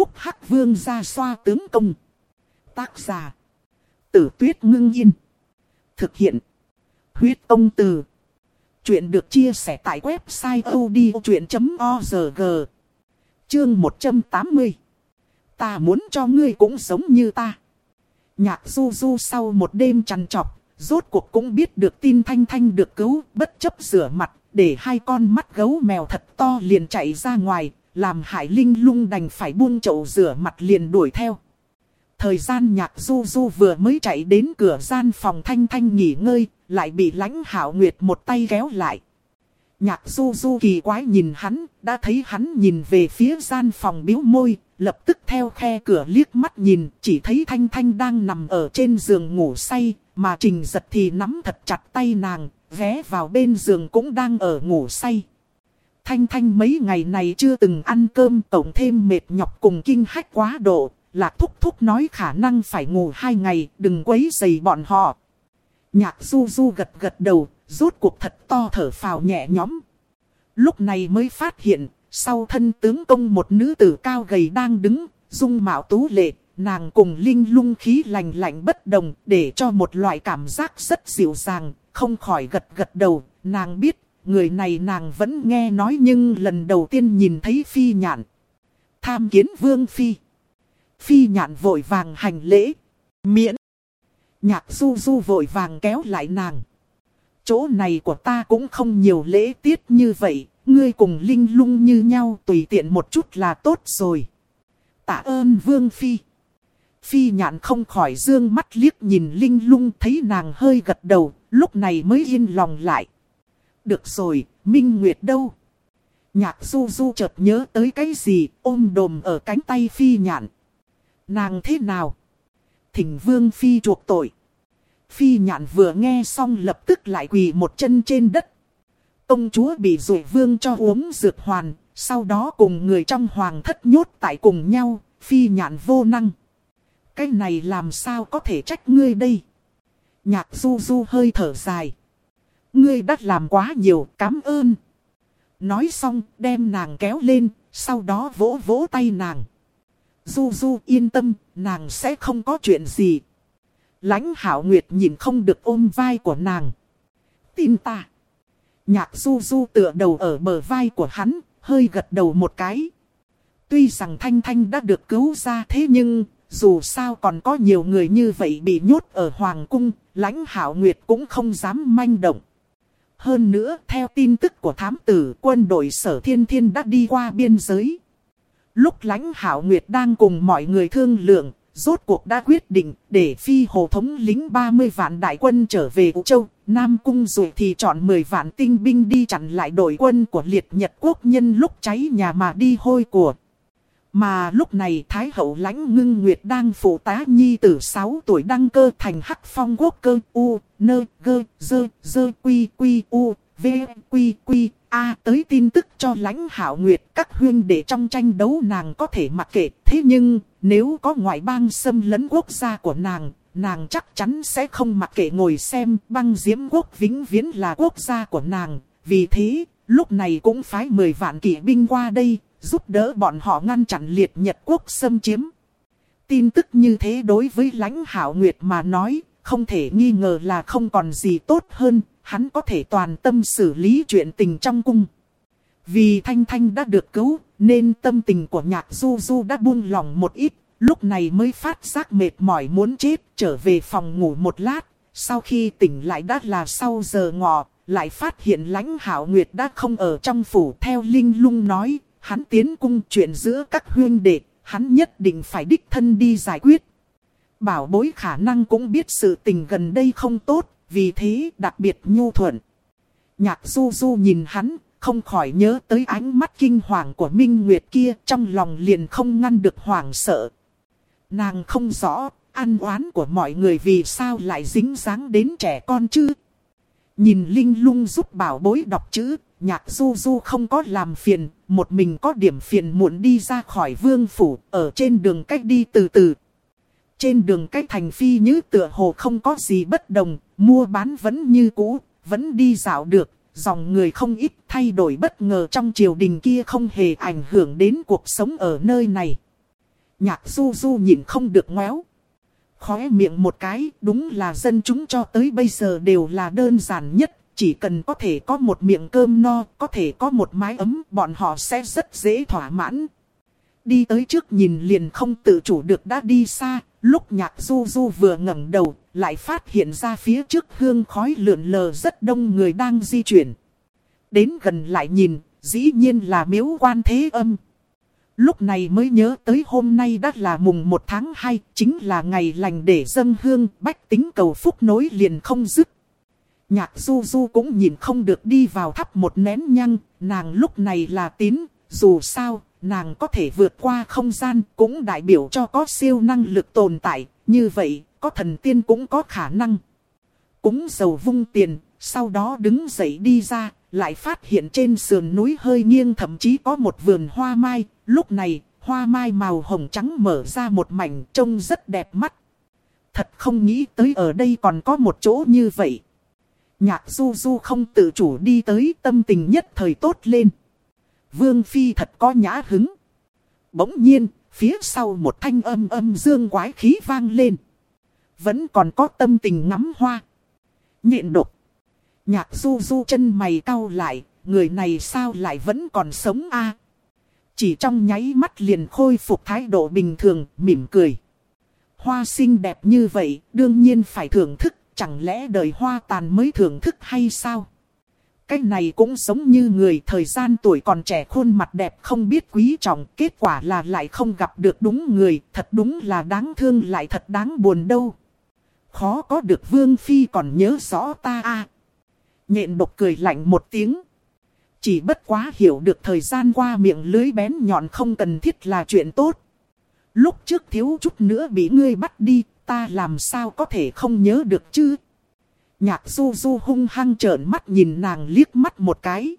phúc hắc vương ra xoa tướng công. Tác giả. Tử tuyết ngưng yên. Thực hiện. Huyết ông từ. Chuyện được chia sẻ tại website odchuyện.org. Chương 180. Ta muốn cho ngươi cũng giống như ta. Nhạc du du sau một đêm trằn trọc, rốt cuộc cũng biết được tin Thanh Thanh được cứu, bất chấp rửa mặt, để hai con mắt gấu mèo thật to liền chạy ra ngoài, làm Hải Linh lung đành phải buông chậu rửa mặt liền đuổi theo. Thời gian nhạc du du vừa mới chạy đến cửa gian phòng Thanh Thanh nghỉ ngơi, lại bị lãnh hảo nguyệt một tay kéo lại. Nhạc du du kỳ quái nhìn hắn, đã thấy hắn nhìn về phía gian phòng biếu môi, lập tức theo khe cửa liếc mắt nhìn, chỉ thấy Thanh Thanh đang nằm ở trên giường ngủ say, mà Trình giật thì nắm thật chặt tay nàng, ghé vào bên giường cũng đang ở ngủ say. Thanh Thanh mấy ngày này chưa từng ăn cơm tổng thêm mệt nhọc cùng kinh hách quá độ, lạc thúc thúc nói khả năng phải ngủ hai ngày, đừng quấy dày bọn họ. Nhạc du du gật gật đầu, rút cuộc thật to thở phào nhẹ nhõm. Lúc này mới phát hiện, sau thân tướng công một nữ tử cao gầy đang đứng, dung mạo tú lệ, nàng cùng linh lung khí lành lạnh bất đồng để cho một loại cảm giác rất dịu dàng, không khỏi gật gật đầu, nàng biết, người này nàng vẫn nghe nói nhưng lần đầu tiên nhìn thấy phi nhạn. Tham kiến vương phi. Phi nhạn vội vàng hành lễ, miễn. Nhạc du du vội vàng kéo lại nàng. Chỗ này của ta cũng không nhiều lễ tiết như vậy, ngươi cùng linh lung như nhau tùy tiện một chút là tốt rồi. Tạ ơn vương phi. Phi nhạn không khỏi dương mắt liếc nhìn linh lung thấy nàng hơi gật đầu, lúc này mới yên lòng lại. Được rồi, Minh Nguyệt đâu? Nhạc du du chợt nhớ tới cái gì, ôm đồm ở cánh tay phi nhạn. Nàng thế nào? Thỉnh vương phi chuộc tội. Phi nhạn vừa nghe xong lập tức lại quỳ một chân trên đất. Công chúa bị rủi vương cho uống dược hoàn, sau đó cùng người trong hoàng thất nhốt tại cùng nhau, phi nhạn vô năng. Cái này làm sao có thể trách ngươi đây? Nhạc du du hơi thở dài. Ngươi đã làm quá nhiều, cảm ơn. Nói xong, đem nàng kéo lên, sau đó vỗ vỗ tay nàng. Du du yên tâm, nàng sẽ không có chuyện gì. lãnh hảo nguyệt nhìn không được ôm vai của nàng. Tin ta. Nhạc du du tựa đầu ở bờ vai của hắn, hơi gật đầu một cái. Tuy rằng Thanh Thanh đã được cứu ra thế nhưng, dù sao còn có nhiều người như vậy bị nhốt ở Hoàng Cung, lãnh hảo nguyệt cũng không dám manh động. Hơn nữa, theo tin tức của thám tử, quân đội sở thiên thiên đã đi qua biên giới. Lúc lãnh hảo nguyệt đang cùng mọi người thương lượng, rốt cuộc đã quyết định để phi hồ thống lính 30 vạn đại quân trở về Ú Châu. Nam Cung rồi thì chọn 10 vạn tinh binh đi chặn lại đội quân của liệt Nhật quốc nhân lúc cháy nhà mà đi hôi của. Mà lúc này Thái hậu lãnh ngưng nguyệt đang phụ tá nhi tử 6 tuổi đăng cơ thành hắc phong quốc cơ U, nơ, gơ, dơ, dơ, quy, quy, U, V, quy, quy, A tới tin tức cho lãnh hảo nguyệt các huyên để trong tranh đấu nàng có thể mặc kệ. Thế nhưng, nếu có ngoại bang xâm lấn quốc gia của nàng, nàng chắc chắn sẽ không mặc kệ ngồi xem băng diễm quốc vĩnh viễn là quốc gia của nàng. Vì thế, lúc này cũng phái 10 vạn kỵ binh qua đây, giúp đỡ bọn họ ngăn chặn liệt Nhật quốc xâm chiếm. Tin tức như thế đối với lãnh hảo nguyệt mà nói, không thể nghi ngờ là không còn gì tốt hơn, hắn có thể toàn tâm xử lý chuyện tình trong cung. Vì Thanh Thanh đã được cứu, nên tâm tình của nhạc du du đã buông lòng một ít, lúc này mới phát giác mệt mỏi muốn chết, trở về phòng ngủ một lát. Sau khi tỉnh lại đã là sau giờ ngọ, lại phát hiện lãnh hảo nguyệt đã không ở trong phủ theo Linh lung nói, hắn tiến cung chuyện giữa các huyên đệ, hắn nhất định phải đích thân đi giải quyết. Bảo bối khả năng cũng biết sự tình gần đây không tốt, vì thế đặc biệt nhu thuận. Nhạc du du nhìn hắn, không khỏi nhớ tới ánh mắt kinh hoàng của Minh Nguyệt kia, trong lòng liền không ngăn được hoảng sợ. Nàng không rõ, ăn oán của mọi người vì sao lại dính dáng đến trẻ con chứ. Nhìn Linh lung giúp bảo bối đọc chữ, nhạc du du không có làm phiền, một mình có điểm phiền muộn đi ra khỏi vương phủ, ở trên đường cách đi từ từ. Trên đường cách thành phi như tựa hồ không có gì bất đồng, mua bán vẫn như cũ, vẫn đi dạo được, dòng người không ít thay đổi bất ngờ trong triều đình kia không hề ảnh hưởng đến cuộc sống ở nơi này. Nhạc du du nhìn không được ngoéo. Khóe miệng một cái, đúng là dân chúng cho tới bây giờ đều là đơn giản nhất. Chỉ cần có thể có một miệng cơm no, có thể có một mái ấm, bọn họ sẽ rất dễ thỏa mãn. Đi tới trước nhìn liền không tự chủ được đã đi xa, lúc nhạc du du vừa ngẩng đầu, lại phát hiện ra phía trước hương khói lượn lờ rất đông người đang di chuyển. Đến gần lại nhìn, dĩ nhiên là miếu quan thế âm. Lúc này mới nhớ tới hôm nay đã là mùng 1 tháng 2, chính là ngày lành để dâng hương, bách tính cầu phúc nối liền không dứt. Nhạc du du cũng nhìn không được đi vào thắp một nén nhăng, nàng lúc này là tín, dù sao, nàng có thể vượt qua không gian cũng đại biểu cho có siêu năng lực tồn tại, như vậy, có thần tiên cũng có khả năng. Cúng dầu vung tiền, sau đó đứng dậy đi ra, lại phát hiện trên sườn núi hơi nghiêng thậm chí có một vườn hoa mai, lúc này, hoa mai màu hồng trắng mở ra một mảnh trông rất đẹp mắt. Thật không nghĩ tới ở đây còn có một chỗ như vậy. Nhạc du du không tự chủ đi tới tâm tình nhất thời tốt lên. Vương Phi thật có nhã hứng. Bỗng nhiên, phía sau một thanh âm âm dương quái khí vang lên. Vẫn còn có tâm tình ngắm hoa. Nhịn độc. Nhạc du du chân mày cau lại, người này sao lại vẫn còn sống a? Chỉ trong nháy mắt liền khôi phục thái độ bình thường, mỉm cười. Hoa xinh đẹp như vậy, đương nhiên phải thưởng thức, chẳng lẽ đời hoa tàn mới thưởng thức hay sao? Cái này cũng giống như người thời gian tuổi còn trẻ khuôn mặt đẹp không biết quý trọng, kết quả là lại không gặp được đúng người, thật đúng là đáng thương lại thật đáng buồn đâu. Khó có được Vương Phi còn nhớ rõ ta a Nhện độc cười lạnh một tiếng. Chỉ bất quá hiểu được thời gian qua miệng lưới bén nhọn không cần thiết là chuyện tốt. Lúc trước thiếu chút nữa bị ngươi bắt đi, ta làm sao có thể không nhớ được chứ? Nhạc du du hung hăng trợn mắt nhìn nàng liếc mắt một cái.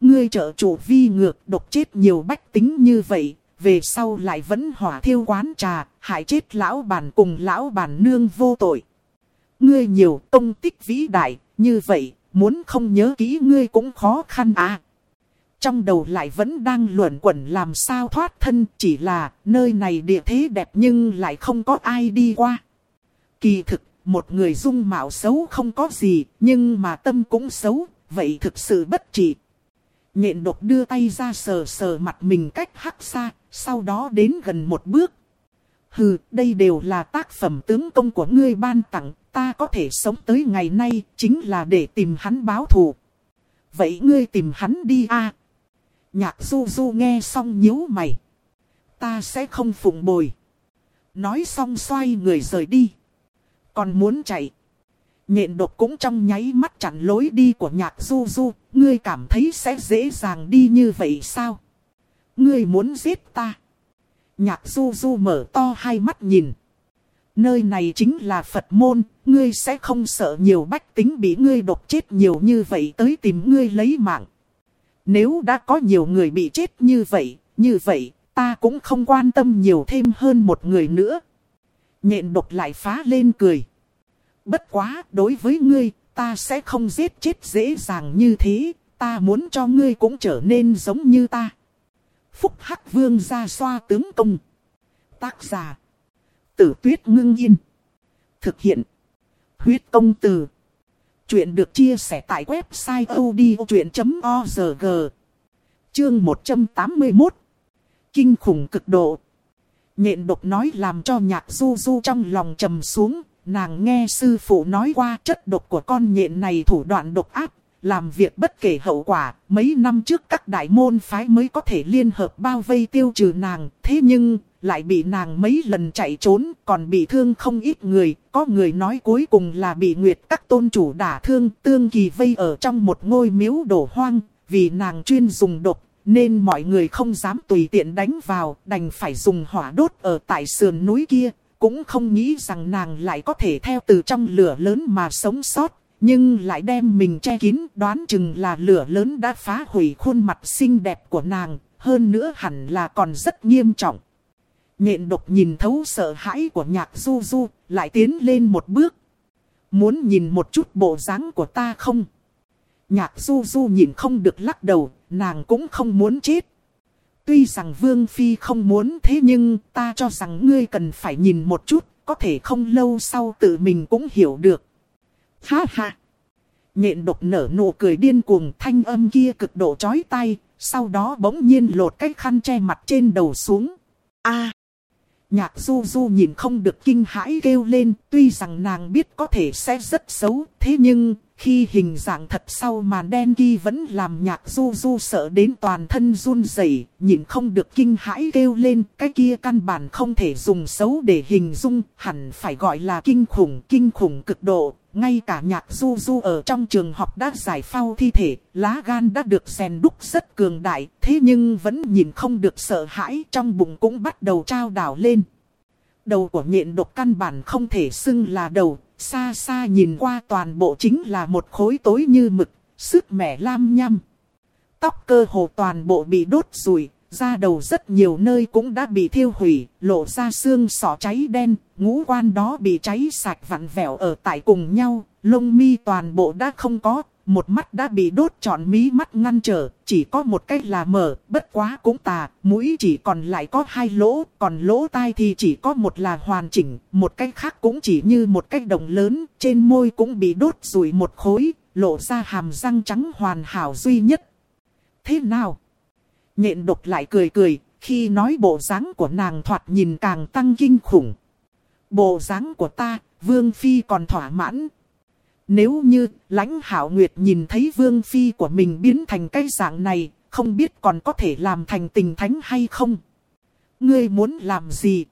Ngươi trợ chủ vi ngược độc chết nhiều bách tính như vậy, về sau lại vẫn hỏa thiêu quán trà, hại chết lão bản cùng lão bản nương vô tội. Ngươi nhiều công tích vĩ đại, như vậy, muốn không nhớ kỹ ngươi cũng khó khăn à. Trong đầu lại vẫn đang luẩn quẩn làm sao thoát thân chỉ là nơi này địa thế đẹp nhưng lại không có ai đi qua. Kỳ thực, một người dung mạo xấu không có gì, nhưng mà tâm cũng xấu, vậy thực sự bất trị. Nhện độc đưa tay ra sờ sờ mặt mình cách hắc xa, sau đó đến gần một bước. Hừ, đây đều là tác phẩm tướng công của ngươi ban tặng, ta có thể sống tới ngày nay, chính là để tìm hắn báo thù. Vậy ngươi tìm hắn đi a Nhạc du du nghe xong nhíu mày. Ta sẽ không phụng bồi. Nói xong xoay người rời đi. Còn muốn chạy. Nhện độc cũng trong nháy mắt chặn lối đi của nhạc du du. Ngươi cảm thấy sẽ dễ dàng đi như vậy sao? Ngươi muốn giết ta. Nhạc du du mở to hai mắt nhìn. Nơi này chính là Phật môn, ngươi sẽ không sợ nhiều bách tính bị ngươi độc chết nhiều như vậy tới tìm ngươi lấy mạng. Nếu đã có nhiều người bị chết như vậy, như vậy, ta cũng không quan tâm nhiều thêm hơn một người nữa. Nhện độc lại phá lên cười. Bất quá, đối với ngươi, ta sẽ không giết chết dễ dàng như thế, ta muốn cho ngươi cũng trở nên giống như ta. Phúc Hắc Vương ra xoa tướng công. Tác giả. Tử tuyết ngưng yên. Thực hiện. Huyết công từ. Chuyện được chia sẻ tại website odchuyện.org. Chương 181. Kinh khủng cực độ. Nhện độc nói làm cho nhạc du du trong lòng trầm xuống. Nàng nghe sư phụ nói qua chất độc của con nhện này thủ đoạn độc ác. Làm việc bất kể hậu quả, mấy năm trước các đại môn phái mới có thể liên hợp bao vây tiêu trừ nàng. Thế nhưng, lại bị nàng mấy lần chạy trốn, còn bị thương không ít người. Có người nói cuối cùng là bị nguyệt các tôn chủ đả thương, tương kỳ vây ở trong một ngôi miếu đổ hoang. Vì nàng chuyên dùng độc, nên mọi người không dám tùy tiện đánh vào, đành phải dùng hỏa đốt ở tại sườn núi kia. Cũng không nghĩ rằng nàng lại có thể theo từ trong lửa lớn mà sống sót. Nhưng lại đem mình che kín đoán chừng là lửa lớn đã phá hủy khuôn mặt xinh đẹp của nàng. Hơn nữa hẳn là còn rất nghiêm trọng. Nhện độc nhìn thấu sợ hãi của nhạc du du, lại tiến lên một bước. Muốn nhìn một chút bộ dáng của ta không? Nhạc du du nhìn không được lắc đầu, nàng cũng không muốn chết. Tuy rằng Vương Phi không muốn thế nhưng ta cho rằng ngươi cần phải nhìn một chút, có thể không lâu sau tự mình cũng hiểu được. Ha ha! Nhện độc nở nụ cười điên cuồng thanh âm kia cực độ chói tai, sau đó bỗng nhiên lột cái khăn che mặt trên đầu xuống. a Nhạc du du nhìn không được kinh hãi kêu lên, tuy rằng nàng biết có thể sẽ rất xấu, thế nhưng khi hình dạng thật sau màn đen kia vẫn làm nhạc du du sợ đến toàn thân run rẩy, nhìn không được kinh hãi kêu lên, cái kia căn bản không thể dùng xấu để hình dung, hẳn phải gọi là kinh khủng, kinh khủng cực độ. Ngay cả nhạc du du ở trong trường học đã giải phao thi thể, lá gan đã được rèn đúc rất cường đại, thế nhưng vẫn nhìn không được sợ hãi, trong bụng cũng bắt đầu trao đảo lên. Đầu của nhện độc căn bản không thể xưng là đầu, Xa xa nhìn qua toàn bộ chính là một khối tối như mực, sức mẻ lam nhăm. Tóc cơ hồ toàn bộ bị đốt rùi, da đầu rất nhiều nơi cũng đã bị thiêu hủy, lộ ra xương sọ cháy đen, ngũ quan đó bị cháy sạch vặn vẹo ở tại cùng nhau, lông mi toàn bộ đã không có, một mắt đã bị đốt trọn mí mắt ngăn trở, chỉ có một cách là mở, bất quá cũng tà, mũi chỉ còn lại có hai lỗ, còn lỗ tai thì chỉ có một là hoàn chỉnh, một cách khác cũng chỉ như một cách đồng lớn, trên môi cũng bị đốt rủi một khối, lộ ra hàm răng trắng hoàn hảo duy nhất. Thế nào? Nhện độc lại cười cười, khi nói bộ dáng của nàng thoạt nhìn càng tăng kinh khủng. Bộ dáng của ta, Vương Phi còn thỏa mãn, nếu như lãnh hảo nguyệt nhìn thấy vương phi của mình biến thành cái dạng này, không biết còn có thể làm thành tình thánh hay không? Ngươi muốn làm gì?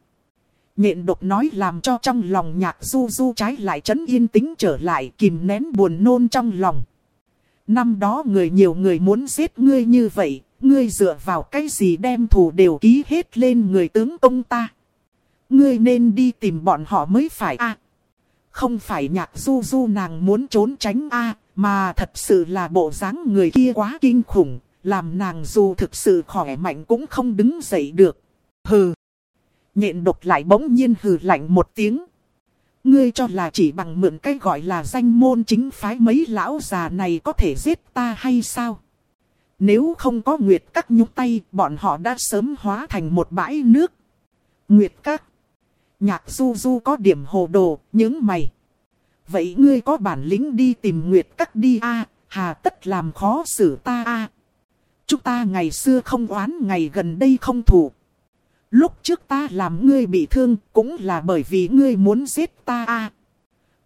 Nhện độc nói làm cho trong lòng nhạc du du trái lại chấn yên tĩnh trở lại kìm nén buồn nôn trong lòng. Năm đó người nhiều người muốn giết ngươi như vậy, ngươi dựa vào cái gì đem thù đều ký hết lên người tướng công ta. Ngươi nên đi tìm bọn họ mới phải a không phải nhạc du du nàng muốn trốn tránh a mà thật sự là bộ dáng người kia quá kinh khủng, làm nàng dù thực sự khỏe mạnh cũng không đứng dậy được. Hừ. Nhện độc lại bỗng nhiên hừ lạnh một tiếng. Ngươi cho là chỉ bằng mượn cái gọi là danh môn chính phái mấy lão già này có thể giết ta hay sao? Nếu không có Nguyệt Các nhúc tay, bọn họ đã sớm hóa thành một bãi nước. Nguyệt Các. Nhạc du du có điểm hồ đồ, những mày. Vậy ngươi có bản lĩnh đi tìm Nguyệt Các đi a hà tất làm khó xử ta a Chúng ta ngày xưa không oán ngày gần đây không thủ. Lúc trước ta làm ngươi bị thương cũng là bởi vì ngươi muốn giết ta a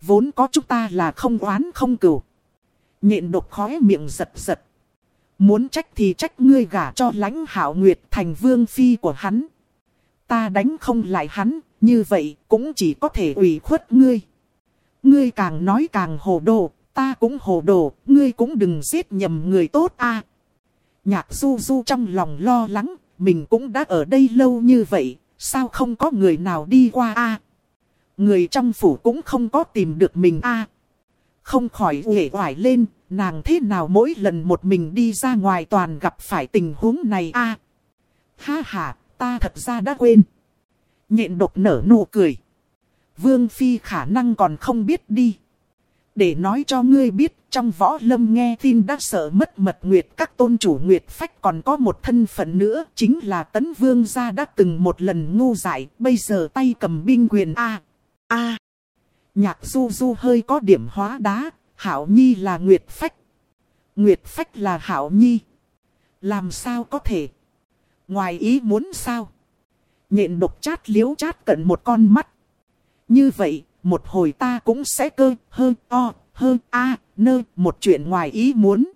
Vốn có chúng ta là không oán không cửu. Nhện độc khóe miệng giật giật. Muốn trách thì trách ngươi gả cho lãnh hảo nguyệt thành vương phi của hắn. Ta đánh không lại hắn, như vậy cũng chỉ có thể ủy khuất ngươi. Ngươi càng nói càng hồ đồ, ta cũng hồ đồ, ngươi cũng đừng giết nhầm người tốt a. Nhạc du du trong lòng lo lắng, mình cũng đã ở đây lâu như vậy, sao không có người nào đi qua a? Người trong phủ cũng không có tìm được mình a. Không khỏi uể oải lên, nàng thế nào mỗi lần một mình đi ra ngoài toàn gặp phải tình huống này a? Ha ha, ta thật ra đã quên. Nhện độc nở nụ cười. Vương Phi khả năng còn không biết đi. Để nói cho ngươi biết, trong võ lâm nghe tin đã sợ mất mật nguyệt các tôn chủ nguyệt phách còn có một thân phận nữa, chính là tấn vương gia đã từng một lần ngu dại, bây giờ tay cầm binh quyền A. A. Nhạc du du hơi có điểm hóa đá, hảo nhi là nguyệt phách. Nguyệt phách là hảo nhi. Làm sao có thể? Ngoài ý muốn sao? Nhện độc chát liếu chát cận một con mắt. Như vậy, một hồi ta cũng sẽ cơ, hơn, o, hơn, a, nơ, một chuyện ngoài ý muốn.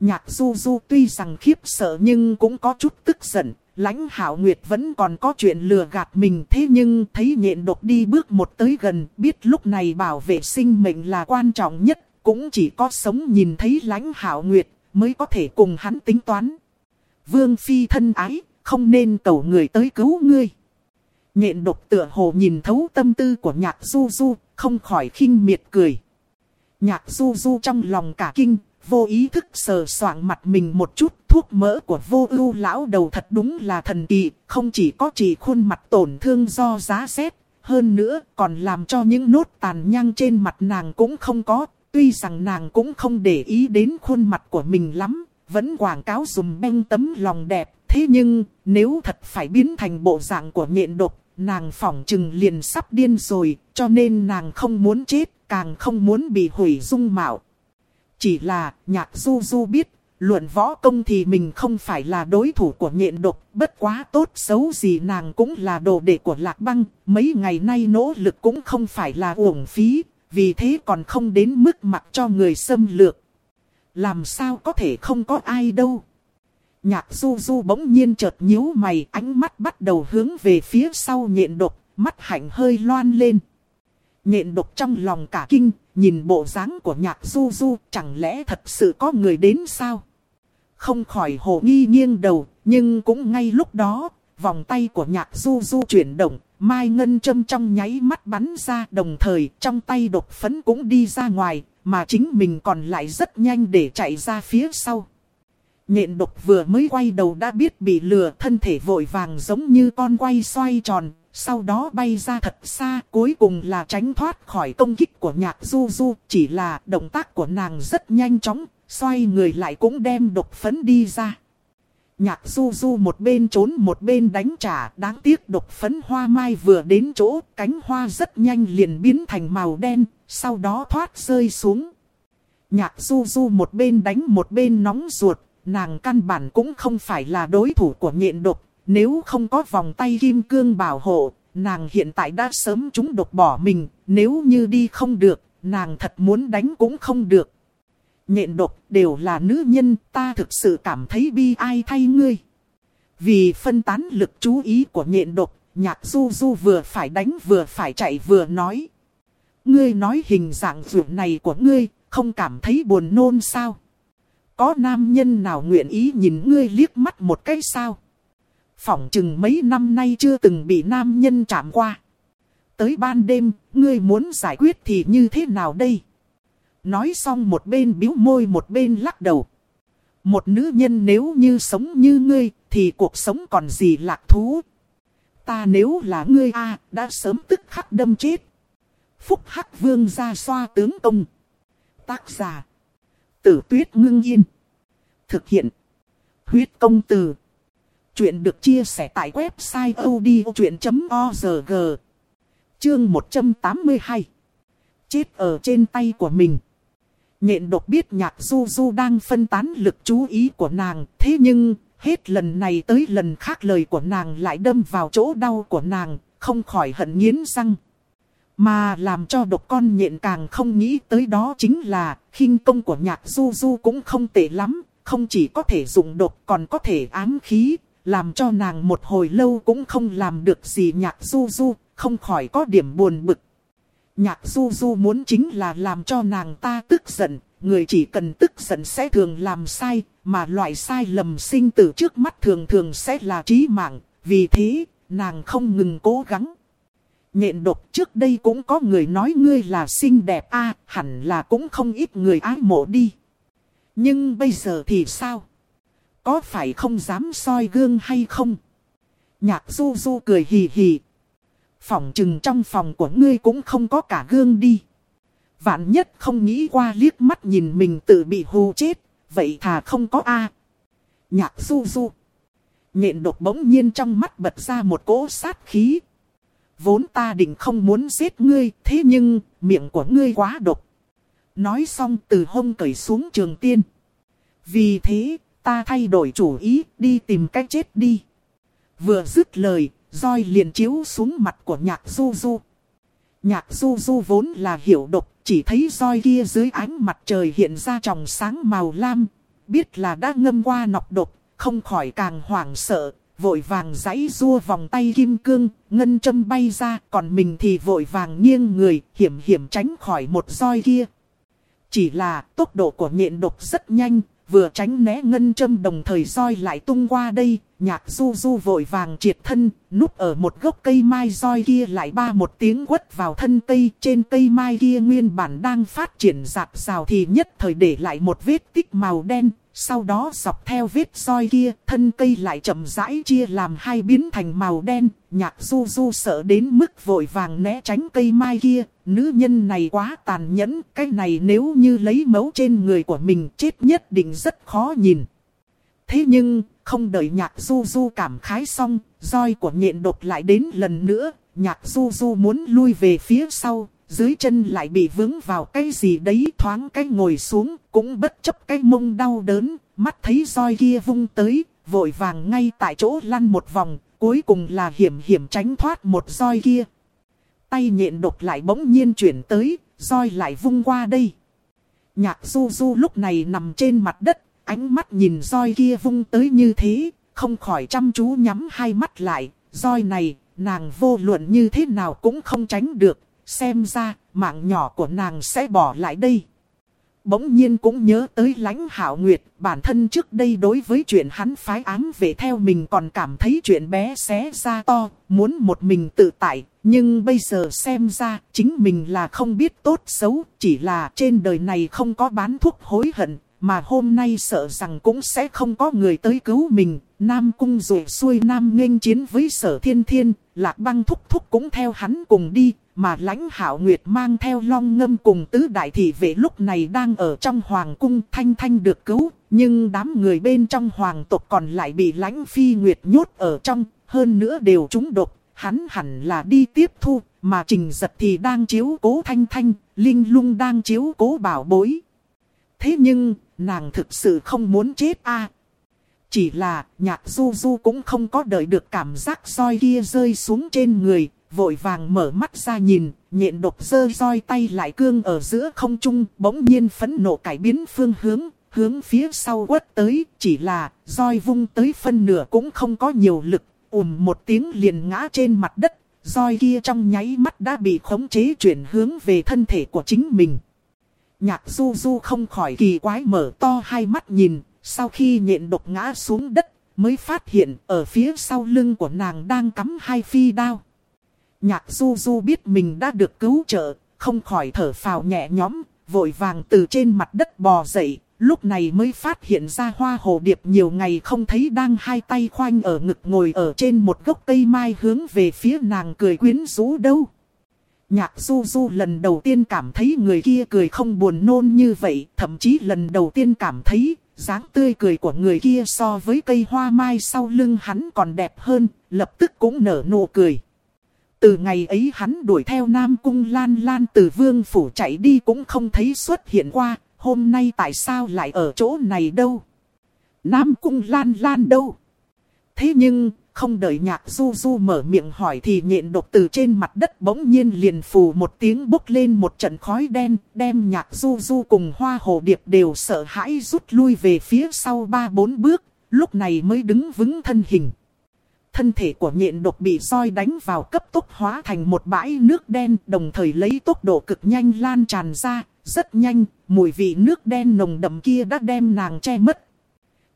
Nhạc du du tuy rằng khiếp sợ nhưng cũng có chút tức giận. Lãnh hảo nguyệt vẫn còn có chuyện lừa gạt mình thế nhưng thấy nhện độc đi bước một tới gần biết lúc này bảo vệ sinh mệnh là quan trọng nhất. Cũng chỉ có sống nhìn thấy lãnh hảo nguyệt mới có thể cùng hắn tính toán. Vương phi thân ái, không nên cầu người tới cứu ngươi. Nhện độc tựa hồ nhìn thấu tâm tư của nhạc du du, không khỏi khinh miệt cười. Nhạc du du trong lòng cả kinh, vô ý thức sờ soạng mặt mình một chút. Thuốc mỡ của vô ưu lão đầu thật đúng là thần kỳ, không chỉ có chỉ khuôn mặt tổn thương do giá rét. Hơn nữa còn làm cho những nốt tàn nhang trên mặt nàng cũng không có. Tuy rằng nàng cũng không để ý đến khuôn mặt của mình lắm, vẫn quảng cáo dùm beng tấm lòng đẹp, Thế nhưng, nếu thật phải biến thành bộ dạng của nhện độc, nàng phỏng chừng liền sắp điên rồi, cho nên nàng không muốn chết, càng không muốn bị hủy dung mạo. Chỉ là, nhạc du du biết, luận võ công thì mình không phải là đối thủ của nhện độc, bất quá tốt xấu gì nàng cũng là đồ đệ của lạc băng, mấy ngày nay nỗ lực cũng không phải là uổng phí, vì thế còn không đến mức mặc cho người xâm lược. Làm sao có thể không có ai đâu. Nhạc du du bỗng nhiên chợt nhíu mày, ánh mắt bắt đầu hướng về phía sau nhện độc, mắt hạnh hơi loan lên. Nhện độc trong lòng cả kinh, nhìn bộ dáng của nhạc du du, chẳng lẽ thật sự có người đến sao? Không khỏi hồ nghi nghiêng đầu, nhưng cũng ngay lúc đó, vòng tay của nhạc du du chuyển động, mai ngân châm trong nháy mắt bắn ra đồng thời trong tay đột phấn cũng đi ra ngoài, mà chính mình còn lại rất nhanh để chạy ra phía sau. Nhện độc vừa mới quay đầu đã biết bị lừa thân thể vội vàng giống như con quay xoay tròn, sau đó bay ra thật xa cuối cùng là tránh thoát khỏi công kích của nhạc du du, chỉ là động tác của nàng rất nhanh chóng, xoay người lại cũng đem độc phấn đi ra. Nhạc du du một bên trốn một bên đánh trả, đáng tiếc độc phấn hoa mai vừa đến chỗ, cánh hoa rất nhanh liền biến thành màu đen, sau đó thoát rơi xuống. Nhạc du du một bên đánh một bên nóng ruột, nàng căn bản cũng không phải là đối thủ của nhện độc, nếu không có vòng tay kim cương bảo hộ, nàng hiện tại đã sớm chúng đột bỏ mình, nếu như đi không được, nàng thật muốn đánh cũng không được. Nhện độc đều là nữ nhân, ta thực sự cảm thấy bi ai thay ngươi. Vì phân tán lực chú ý của nhện độc, nhạc du du vừa phải đánh vừa phải chạy vừa nói. Ngươi nói hình dạng vượt này của ngươi, không cảm thấy buồn nôn sao? Có nam nhân nào nguyện ý nhìn ngươi liếc mắt một cái sao? Phỏng chừng mấy năm nay chưa từng bị nam nhân chạm qua. Tới ban đêm, ngươi muốn giải quyết thì như thế nào đây? Nói xong một bên biếu môi một bên lắc đầu. Một nữ nhân nếu như sống như ngươi, thì cuộc sống còn gì lạc thú. Ta nếu là ngươi a đã sớm tức khắc đâm chết. Phúc Hắc Vương ra xoa tướng công. Tác giả. Tử tuyết ngưng yên. Thực hiện. Huyết công từ. Chuyện được chia sẻ tại website odchuyện.org. Chương 182. Chết ở trên tay của mình. Nhện độc biết nhạc du du đang phân tán lực chú ý của nàng. Thế nhưng, hết lần này tới lần khác lời của nàng lại đâm vào chỗ đau của nàng. Không khỏi hận nghiến răng. Mà làm cho độc con nhện càng không nghĩ tới đó chính là khinh công của nhạc du du cũng không tệ lắm, không chỉ có thể dùng độc còn có thể ám khí, làm cho nàng một hồi lâu cũng không làm được gì nhạc du du, không khỏi có điểm buồn bực. Nhạc du du muốn chính là làm cho nàng ta tức giận, người chỉ cần tức giận sẽ thường làm sai, mà loại sai lầm sinh tử trước mắt thường thường sẽ là trí mạng, vì thế, nàng không ngừng cố gắng. Nhện độc trước đây cũng có người nói ngươi là xinh đẹp a hẳn là cũng không ít người ái mộ đi. Nhưng bây giờ thì sao? Có phải không dám soi gương hay không? Nhạc du du cười hì hì. Phòng chừng trong phòng của ngươi cũng không có cả gương đi. Vạn nhất không nghĩ qua liếc mắt nhìn mình tự bị hù chết. Vậy thà không có a Nhạc du du. Nhện đột bỗng nhiên trong mắt bật ra một cỗ sát khí. Vốn ta định không muốn giết ngươi, thế nhưng, miệng của ngươi quá độc. Nói xong từ hông cởi xuống trường tiên. Vì thế, ta thay đổi chủ ý, đi tìm cách chết đi. Vừa dứt lời, roi liền chiếu xuống mặt của nhạc du du. Nhạc du du vốn là hiểu độc, chỉ thấy roi kia dưới ánh mặt trời hiện ra tròng sáng màu lam. Biết là đã ngâm qua nọc độc, không khỏi càng hoảng sợ, vội vàng giãy rua vòng tay kim cương, ngân châm bay ra, còn mình thì vội vàng nghiêng người, hiểm hiểm tránh khỏi một roi kia. Chỉ là tốc độ của nhện độc rất nhanh, vừa tránh né ngân châm đồng thời roi lại tung qua đây, nhạc du du vội vàng triệt thân, núp ở một gốc cây mai roi kia lại ba một tiếng quất vào thân cây, trên cây mai kia nguyên bản đang phát triển rạc rào thì nhất thời để lại một vết tích màu đen, sau đó dọc theo vết roi kia, thân cây lại chậm rãi chia làm hai biến thành màu đen, nhạc du du sợ đến mức vội vàng né tránh cây mai kia, nữ nhân này quá tàn nhẫn, cái này nếu như lấy mấu trên người của mình chết nhất định rất khó nhìn. Thế nhưng, không đợi nhạc du du cảm khái xong, roi của nhện đột lại đến lần nữa, nhạc du du muốn lui về phía sau, dưới chân lại bị vướng vào cái gì đấy thoáng cái ngồi xuống, cũng bất chấp cái mông đau đớn, mắt thấy roi kia vung tới, vội vàng ngay tại chỗ lăn một vòng, cuối cùng là hiểm hiểm tránh thoát một roi kia. Tay nhện đột lại bỗng nhiên chuyển tới, roi lại vung qua đây. Nhạc du du lúc này nằm trên mặt đất, ánh mắt nhìn roi kia vung tới như thế, không khỏi chăm chú nhắm hai mắt lại, roi này, nàng vô luận như thế nào cũng không tránh được, xem ra, mạng nhỏ của nàng sẽ bỏ lại đây. Bỗng nhiên cũng nhớ tới lãnh hảo nguyệt, bản thân trước đây đối với chuyện hắn phái ám về theo mình còn cảm thấy chuyện bé xé ra to, muốn một mình tự tại, nhưng bây giờ xem ra, chính mình là không biết tốt xấu, chỉ là trên đời này không có bán thuốc hối hận, mà hôm nay sợ rằng cũng sẽ không có người tới cứu mình. Nam cung rủ xuôi Nam nghênh chiến với sở thiên thiên, lạc băng thúc thúc cũng theo hắn cùng đi, mà lãnh hảo nguyệt mang theo long ngâm cùng tứ đại thị vệ lúc này đang ở trong hoàng cung thanh thanh được cứu, nhưng đám người bên trong hoàng tộc còn lại bị lãnh phi nguyệt nhốt ở trong, hơn nữa đều trúng độc, hắn hẳn là đi tiếp thu, mà trình giật thì đang chiếu cố thanh thanh, linh lung đang chiếu cố bảo bối. Thế nhưng, nàng thực sự không muốn chết a Chỉ là, nhạc du du cũng không có đợi được cảm giác roi kia rơi xuống trên người, vội vàng mở mắt ra nhìn, nhện độc dơ roi tay lại cương ở giữa không trung, bỗng nhiên phấn nộ cải biến phương hướng, hướng phía sau quất tới, chỉ là, roi vung tới phân nửa cũng không có nhiều lực, ùm một tiếng liền ngã trên mặt đất, roi kia trong nháy mắt đã bị khống chế chuyển hướng về thân thể của chính mình. Nhạc du du không khỏi kỳ quái mở to hai mắt nhìn, sau khi nhện độc ngã xuống đất, mới phát hiện ở phía sau lưng của nàng đang cắm hai phi đao. Nhạc du du biết mình đã được cứu trợ, không khỏi thở phào nhẹ nhõm, vội vàng từ trên mặt đất bò dậy, lúc này mới phát hiện ra hoa hồ điệp nhiều ngày không thấy đang hai tay khoanh ở ngực ngồi ở trên một gốc cây mai hướng về phía nàng cười quyến rũ đâu. Nhạc du du lần đầu tiên cảm thấy người kia cười không buồn nôn như vậy, thậm chí lần đầu tiên cảm thấy dáng tươi cười của người kia so với cây hoa mai sau lưng hắn còn đẹp hơn, lập tức cũng nở nụ cười. Từ ngày ấy hắn đuổi theo Nam Cung Lan Lan từ vương phủ chạy đi cũng không thấy xuất hiện qua, hôm nay tại sao lại ở chỗ này đâu? Nam Cung Lan Lan đâu? Thế nhưng, không đợi nhạc du du mở miệng hỏi thì nhện độc từ trên mặt đất bỗng nhiên liền phù một tiếng bốc lên một trận khói đen, đem nhạc du du cùng hoa hồ điệp đều sợ hãi rút lui về phía sau ba bốn bước, lúc này mới đứng vững thân hình. Thân thể của nhện độc bị roi đánh vào cấp tốc hóa thành một bãi nước đen đồng thời lấy tốc độ cực nhanh lan tràn ra, rất nhanh, mùi vị nước đen nồng đậm kia đã đem nàng che mất.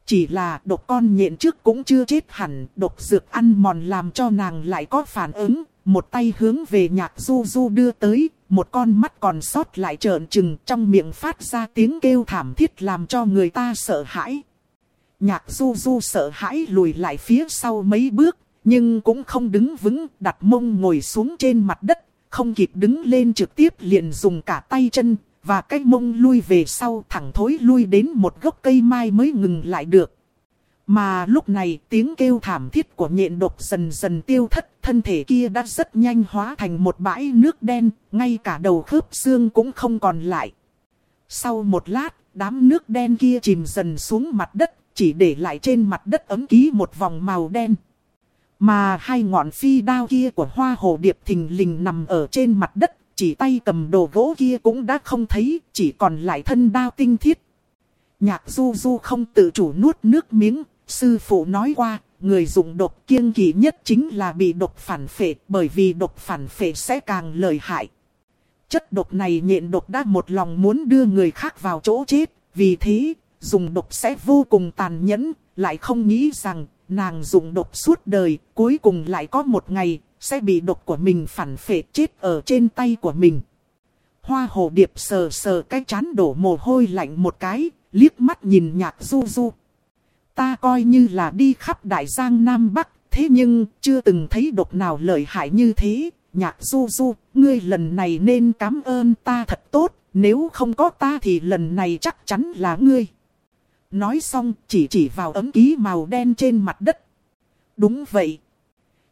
Chỉ là độc con nhện trước cũng chưa chết hẳn, độc dược ăn mòn làm cho nàng lại có phản ứng, một tay hướng về nhạc du du đưa tới, một con mắt còn sót lại trợn trừng trong miệng phát ra tiếng kêu thảm thiết làm cho người ta sợ hãi. Nhạc du du sợ hãi lùi lại phía sau mấy bước, nhưng cũng không đứng vững, đặt mông ngồi xuống trên mặt đất, không kịp đứng lên trực tiếp liền dùng cả tay chân, và cái mông lui về sau thẳng thối lui đến một gốc cây mai mới ngừng lại được. Mà lúc này tiếng kêu thảm thiết của nhện độc dần dần tiêu thất, thân thể kia đã rất nhanh hóa thành một bãi nước đen, ngay cả đầu khớp xương cũng không còn lại. Sau một lát, đám nước đen kia chìm dần xuống mặt đất, chỉ để lại trên mặt đất ấm ký một vòng màu đen. Mà hai ngọn phi đao kia của hoa hồ điệp thình lình nằm ở trên mặt đất, chỉ tay cầm đồ gỗ kia cũng đã không thấy, chỉ còn lại thân đao tinh thiết. Nhạc du du không tự chủ nuốt nước miếng, sư phụ nói qua, người dùng độc kiêng kỳ nhất chính là bị độc phản phệ, bởi vì độc phản phệ sẽ càng lợi hại. Chất độc này nhện độc đã một lòng muốn đưa người khác vào chỗ chết, vì thế, dùng độc sẽ vô cùng tàn nhẫn, lại không nghĩ rằng, nàng dùng độc suốt đời, cuối cùng lại có một ngày, sẽ bị độc của mình phản phệ chết ở trên tay của mình. Hoa hồ điệp sờ sờ cái chán đổ mồ hôi lạnh một cái, liếc mắt nhìn nhạc du du. Ta coi như là đi khắp đại giang Nam Bắc, thế nhưng chưa từng thấy độc nào lợi hại như thế. Nhạc du du, ngươi lần này nên cảm ơn ta thật tốt, nếu không có ta thì lần này chắc chắn là ngươi. Nói xong chỉ chỉ vào ấm ký màu đen trên mặt đất. Đúng vậy.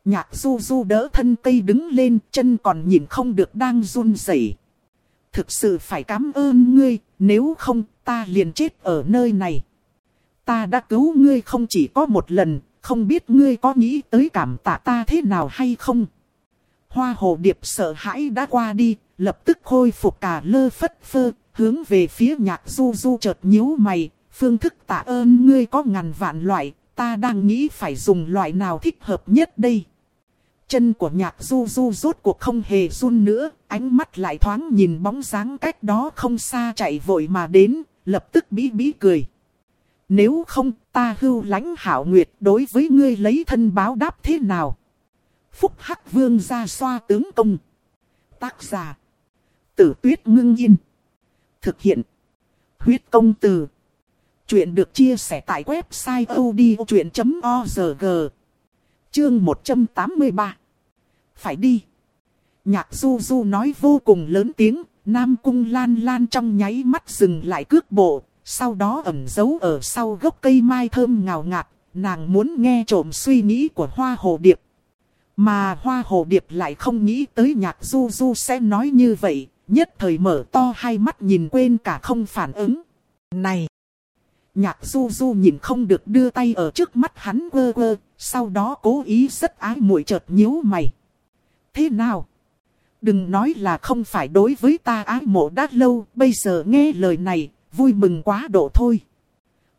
Nhạc du du đỡ thân cây đứng lên chân còn nhìn không được đang run rẩy. Thực sự phải cảm ơn ngươi, nếu không ta liền chết ở nơi này. Ta đã cứu ngươi không chỉ có một lần, không biết ngươi có nghĩ tới cảm tạ ta thế nào hay không. Hoa hồ điệp sợ hãi đã qua đi, lập tức khôi phục cả lơ phất phơ, hướng về phía nhạc du du chợt nhíu mày, phương thức tạ ơn ngươi có ngàn vạn loại, ta đang nghĩ phải dùng loại nào thích hợp nhất đây. Chân của nhạc du du rốt cuộc không hề run nữa, ánh mắt lại thoáng nhìn bóng dáng cách đó không xa chạy vội mà đến, lập tức bí bí cười. Nếu không ta hưu lãnh hảo nguyệt đối với ngươi lấy thân báo đáp thế nào? Phúc Hắc Vương ra xoa tướng công. Tác giả. Tử tuyết ngưng yên. Thực hiện. Huyết công từ. Chuyện được chia sẻ tại website odchuyện.org. Chương 183. Phải đi. Nhạc du du nói vô cùng lớn tiếng. Nam cung lan lan trong nháy mắt dừng lại cước bộ. Sau đó ẩn giấu ở sau gốc cây mai thơm ngào ngạt. Nàng muốn nghe trộm suy nghĩ của hoa hồ điệp. Mà hoa hồ điệp lại không nghĩ tới nhạc du du sẽ nói như vậy, nhất thời mở to hai mắt nhìn quên cả không phản ứng. Này! Nhạc du du nhìn không được đưa tay ở trước mắt hắn quơ quơ, sau đó cố ý rất ái muội chợt nhíu mày. Thế nào? Đừng nói là không phải đối với ta ái mộ đã lâu, bây giờ nghe lời này, vui mừng quá độ thôi.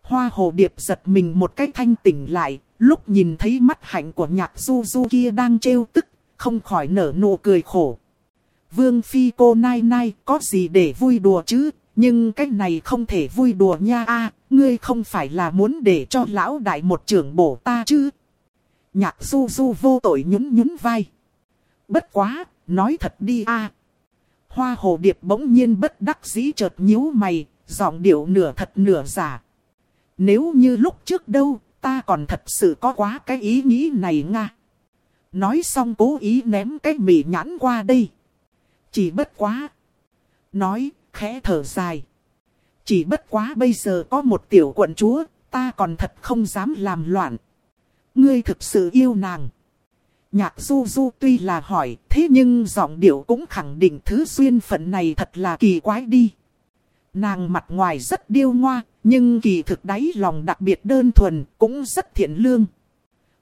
Hoa hồ điệp giật mình một cái thanh tỉnh lại, Lúc nhìn thấy mắt hạnh của nhạc du du kia đang trêu tức, không khỏi nở nụ cười khổ. Vương Phi cô nai nai có gì để vui đùa chứ, nhưng cái này không thể vui đùa nha a ngươi không phải là muốn để cho lão đại một trưởng bổ ta chứ. Nhạc du du vô tội nhún nhún vai. Bất quá, nói thật đi a Hoa hồ điệp bỗng nhiên bất đắc dĩ chợt nhíu mày, giọng điệu nửa thật nửa giả. Nếu như lúc trước đâu, ta còn thật sự có quá cái ý nghĩ này nga. Nói xong cố ý ném cái mì nhãn qua đây. Chỉ bất quá. Nói, khẽ thở dài. Chỉ bất quá bây giờ có một tiểu quận chúa, ta còn thật không dám làm loạn. Ngươi thực sự yêu nàng. Nhạc du du tuy là hỏi, thế nhưng giọng điệu cũng khẳng định thứ xuyên phận này thật là kỳ quái đi. Nàng mặt ngoài rất điêu ngoa, nhưng kỳ thực đáy lòng đặc biệt đơn thuần, cũng rất thiện lương.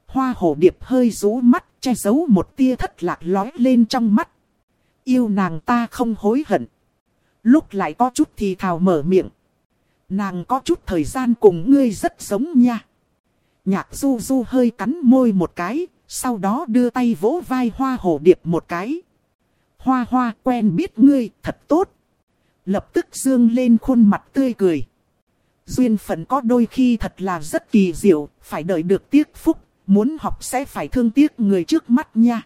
Hoa hổ điệp hơi rú mắt, che giấu một tia thất lạc lói lên trong mắt. Yêu nàng ta không hối hận. Lúc lại có chút thì thào mở miệng. Nàng có chút thời gian cùng ngươi rất giống nha. Nhạc du du hơi cắn môi một cái, sau đó đưa tay vỗ vai hoa hổ điệp một cái. Hoa hoa quen biết ngươi thật tốt. Lập tức dương lên khuôn mặt tươi cười. Duyên phận có đôi khi thật là rất kỳ diệu, phải đợi được tiếc phúc, muốn học sẽ phải thương tiếc người trước mắt nha.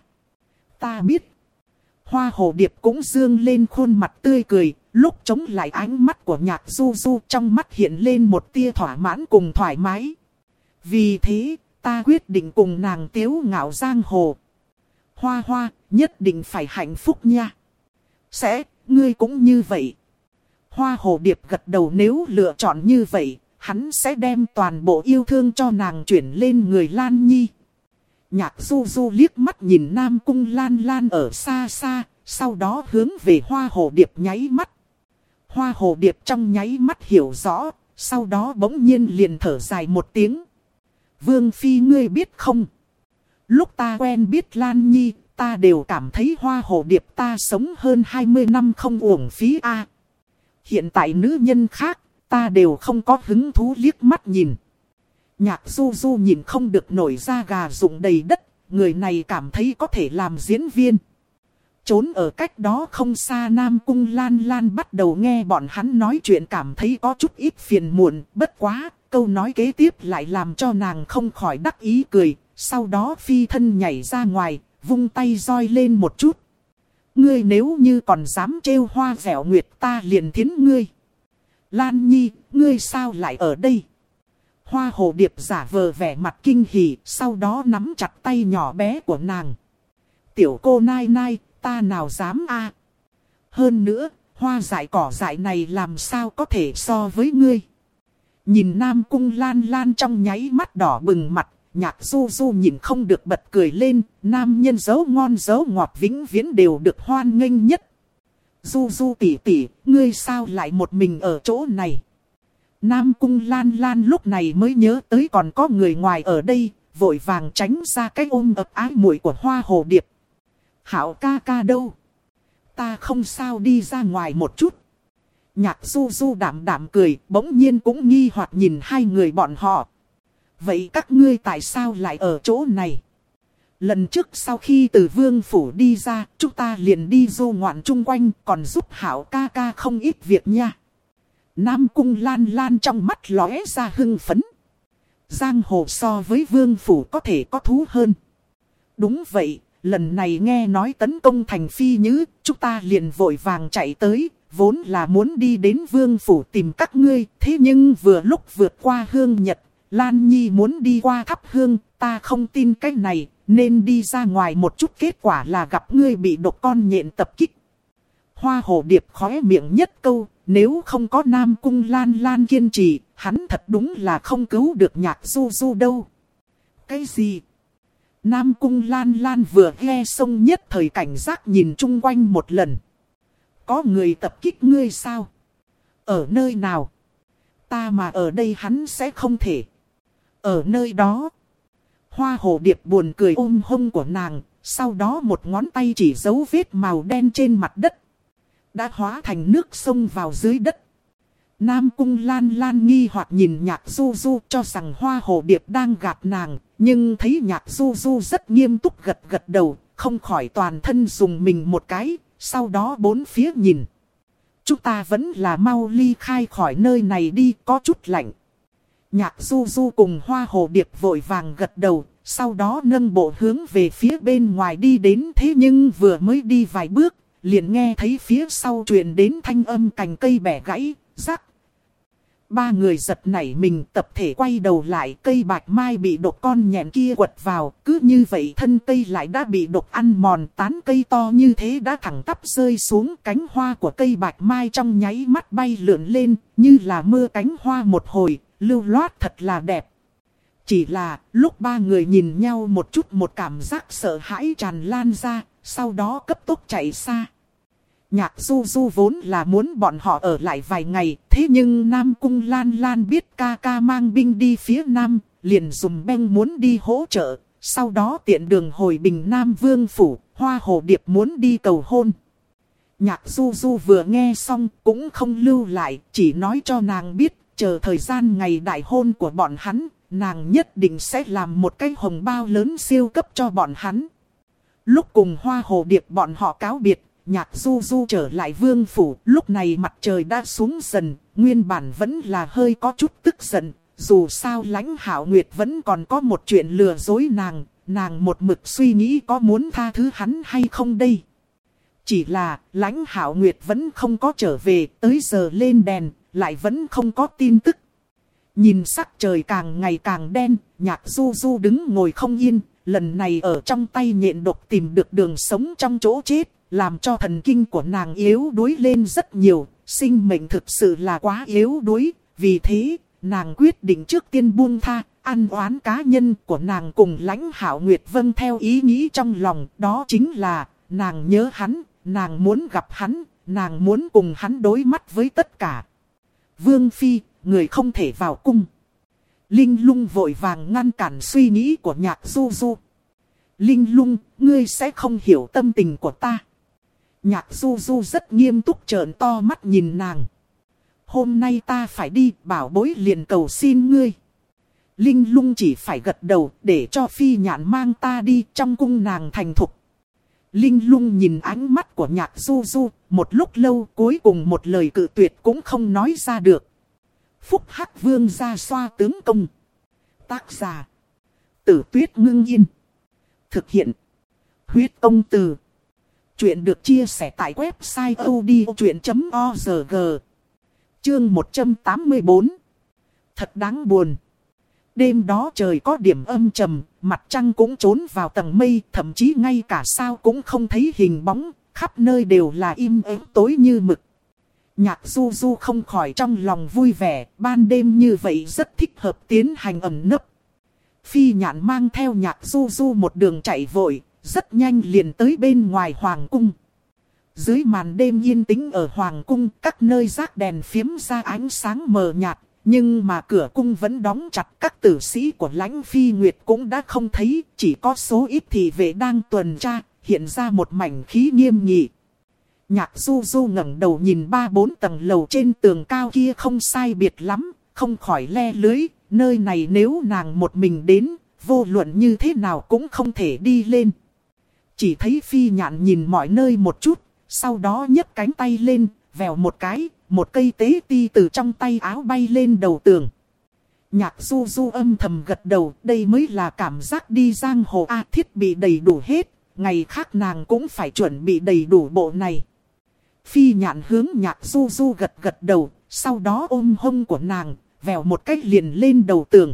Ta biết. Hoa hồ điệp cũng dương lên khuôn mặt tươi cười, lúc chống lại ánh mắt của nhạc du du trong mắt hiện lên một tia thỏa mãn cùng thoải mái. Vì thế, ta quyết định cùng nàng tiếu ngạo giang hồ. Hoa hoa, nhất định phải hạnh phúc nha. Sẽ, ngươi cũng như vậy. Hoa hồ điệp gật đầu nếu lựa chọn như vậy, hắn sẽ đem toàn bộ yêu thương cho nàng chuyển lên người Lan Nhi. Nhạc du du liếc mắt nhìn Nam Cung Lan Lan ở xa xa, sau đó hướng về hoa hồ điệp nháy mắt. Hoa hồ điệp trong nháy mắt hiểu rõ, sau đó bỗng nhiên liền thở dài một tiếng. Vương Phi ngươi biết không? Lúc ta quen biết Lan Nhi, ta đều cảm thấy hoa hồ điệp ta sống hơn 20 năm không uổng phí a Hiện tại nữ nhân khác, ta đều không có hứng thú liếc mắt nhìn. Nhạc du du nhìn không được nổi ra gà rụng đầy đất, người này cảm thấy có thể làm diễn viên. Trốn ở cách đó không xa Nam Cung Lan Lan bắt đầu nghe bọn hắn nói chuyện cảm thấy có chút ít phiền muộn, bất quá, câu nói kế tiếp lại làm cho nàng không khỏi đắc ý cười, sau đó phi thân nhảy ra ngoài, vung tay roi lên một chút. Ngươi nếu như còn dám trêu hoa vẻo nguyệt ta liền thiến ngươi. Lan Nhi, ngươi sao lại ở đây? Hoa hồ điệp giả vờ vẻ mặt kinh hỉ, sau đó nắm chặt tay nhỏ bé của nàng. Tiểu cô nai nai, ta nào dám a? Hơn nữa, hoa dại cỏ dại này làm sao có thể so với ngươi? Nhìn Nam Cung Lan Lan trong nháy mắt đỏ bừng mặt, nhạc du du nhìn không được bật cười lên, nam nhân dấu ngon dấu ngọt vĩnh viễn đều được hoan nghênh nhất. Du du tỉ tỉ, ngươi sao lại một mình ở chỗ này? Nam Cung Lan Lan lúc này mới nhớ tới còn có người ngoài ở đây, vội vàng tránh ra cái ôm ập ái muội của hoa hồ điệp. Hảo ca ca đâu? Ta không sao đi ra ngoài một chút. Nhạc du du đảm đảm cười, bỗng nhiên cũng nghi hoặc nhìn hai người bọn họ. Vậy các ngươi tại sao lại ở chỗ này? Lần trước sau khi từ vương phủ đi ra, chúng ta liền đi du ngoạn chung quanh, còn giúp hảo ca ca không ít việc nha. Nam cung lan lan trong mắt lóe ra hưng phấn. Giang hồ so với vương phủ có thể có thú hơn. Đúng vậy, lần này nghe nói tấn công thành phi nhứ, chúng ta liền vội vàng chạy tới, vốn là muốn đi đến vương phủ tìm các ngươi, thế nhưng vừa lúc vượt qua hương nhật, Lan Nhi muốn đi qua thắp hương, ta không tin cái này, nên đi ra ngoài một chút kết quả là gặp ngươi bị độc con nhện tập kích. Hoa hồ điệp khóe miệng nhất câu, nếu không có Nam Cung Lan Lan kiên trì, hắn thật đúng là không cứu được nhạc du du đâu. Cái gì? Nam Cung Lan Lan vừa nghe sông nhất thời cảnh giác nhìn chung quanh một lần. Có người tập kích ngươi sao? Ở nơi nào? Ta mà ở đây hắn sẽ không thể. Ở nơi đó. Hoa hồ điệp buồn cười ôm hông của nàng. Sau đó một ngón tay chỉ dấu vết màu đen trên mặt đất. Đã hóa thành nước sông vào dưới đất. Nam cung lan lan nghi hoặc nhìn nhạc du du cho rằng hoa hồ điệp đang gạt nàng. Nhưng thấy nhạc du du rất nghiêm túc gật gật đầu. Không khỏi toàn thân dùng mình một cái. Sau đó bốn phía nhìn. Chúng ta vẫn là mau ly khai khỏi nơi này đi có chút lạnh. Nhạc du du cùng hoa hồ điệp vội vàng gật đầu. Sau đó nâng bộ hướng về phía bên ngoài đi đến thế nhưng vừa mới đi vài bước. Liền nghe thấy phía sau truyền đến thanh âm cành cây bẻ gãy, rắc. Ba người giật nảy mình tập thể quay đầu lại cây bạch mai bị độc con nhện kia quật vào. Cứ như vậy thân cây lại đã bị độc ăn mòn tán cây to như thế đã thẳng tắp rơi xuống cánh hoa của cây bạch mai trong nháy mắt bay lượn lên như là mưa cánh hoa một hồi, lưu loát thật là đẹp. Chỉ là lúc ba người nhìn nhau một chút một cảm giác sợ hãi tràn lan ra, sau đó cấp tốc chạy xa. Nhạc du du vốn là muốn bọn họ ở lại vài ngày, thế nhưng Nam Cung Lan Lan biết ca ca mang binh đi phía Nam, liền dùng beng muốn đi hỗ trợ, sau đó tiện đường hồi bình Nam Vương Phủ, Hoa Hồ Điệp muốn đi cầu hôn. Nhạc du du vừa nghe xong cũng không lưu lại, chỉ nói cho nàng biết, chờ thời gian ngày đại hôn của bọn hắn, nàng nhất định sẽ làm một cái hồng bao lớn siêu cấp cho bọn hắn. Lúc cùng Hoa Hồ Điệp bọn họ cáo biệt, Nhạc du du trở lại vương phủ, lúc này mặt trời đã xuống dần, nguyên bản vẫn là hơi có chút tức giận. Dù sao lãnh hảo nguyệt vẫn còn có một chuyện lừa dối nàng, nàng một mực suy nghĩ có muốn tha thứ hắn hay không đây. Chỉ là lãnh hảo nguyệt vẫn không có trở về, tới giờ lên đèn, lại vẫn không có tin tức. Nhìn sắc trời càng ngày càng đen, nhạc du du đứng ngồi không yên, lần này ở trong tay nhện độc tìm được đường sống trong chỗ chết, làm cho thần kinh của nàng yếu đuối lên rất nhiều, sinh mệnh thực sự là quá yếu đuối, vì thế, nàng quyết định trước tiên buông tha, ăn oán cá nhân của nàng cùng lãnh hảo Nguyệt Vân theo ý nghĩ trong lòng, đó chính là, nàng nhớ hắn, nàng muốn gặp hắn, nàng muốn cùng hắn đối mắt với tất cả. Vương Phi, người không thể vào cung. Linh lung vội vàng ngăn cản suy nghĩ của nhạc du du. Linh lung, ngươi sẽ không hiểu tâm tình của ta. Nhạc du du rất nghiêm túc trợn to mắt nhìn nàng. Hôm nay ta phải đi bảo bối liền cầu xin ngươi. Linh lung chỉ phải gật đầu để cho phi nhạn mang ta đi trong cung nàng thành thục. Linh lung nhìn ánh mắt của nhạc du du, một lúc lâu cuối cùng một lời cự tuyệt cũng không nói ra được. Phúc Hắc Vương ra xoa tướng công. Tác giả. Tử tuyết ngưng yên. Thực hiện. Huyết Ông từ. Chuyện được chia sẻ tại website odchuyện.org Chương 184 Thật đáng buồn. Đêm đó trời có điểm âm trầm, mặt trăng cũng trốn vào tầng mây, thậm chí ngay cả sao cũng không thấy hình bóng, khắp nơi đều là im ắng tối như mực. Nhạc du du không khỏi trong lòng vui vẻ, ban đêm như vậy rất thích hợp tiến hành ẩn nấp. Phi nhạn mang theo nhạc du du một đường chạy vội, rất nhanh liền tới bên ngoài hoàng cung. Dưới màn đêm yên tĩnh ở hoàng cung, các nơi rác đèn phiếm ra ánh sáng mờ nhạt, nhưng mà cửa cung vẫn đóng chặt các tử sĩ của lãnh phi nguyệt cũng đã không thấy, chỉ có số ít thị vệ đang tuần tra, hiện ra một mảnh khí nghiêm nghị. Nhạc du du ngẩng đầu nhìn ba bốn tầng lầu trên tường cao kia không sai biệt lắm, không khỏi le lưới, nơi này nếu nàng một mình đến, vô luận như thế nào cũng không thể đi lên. Chỉ thấy phi nhạn nhìn mọi nơi một chút, sau đó nhấc cánh tay lên, vèo một cái, một cây tế ti từ trong tay áo bay lên đầu tường. Nhạc du du âm thầm gật đầu, đây mới là cảm giác đi giang hồ A thiết bị đầy đủ hết, ngày khác nàng cũng phải chuẩn bị đầy đủ bộ này. Phi nhạn hướng nhạc du du gật gật đầu, sau đó ôm hông của nàng, vèo một cách liền lên đầu tường.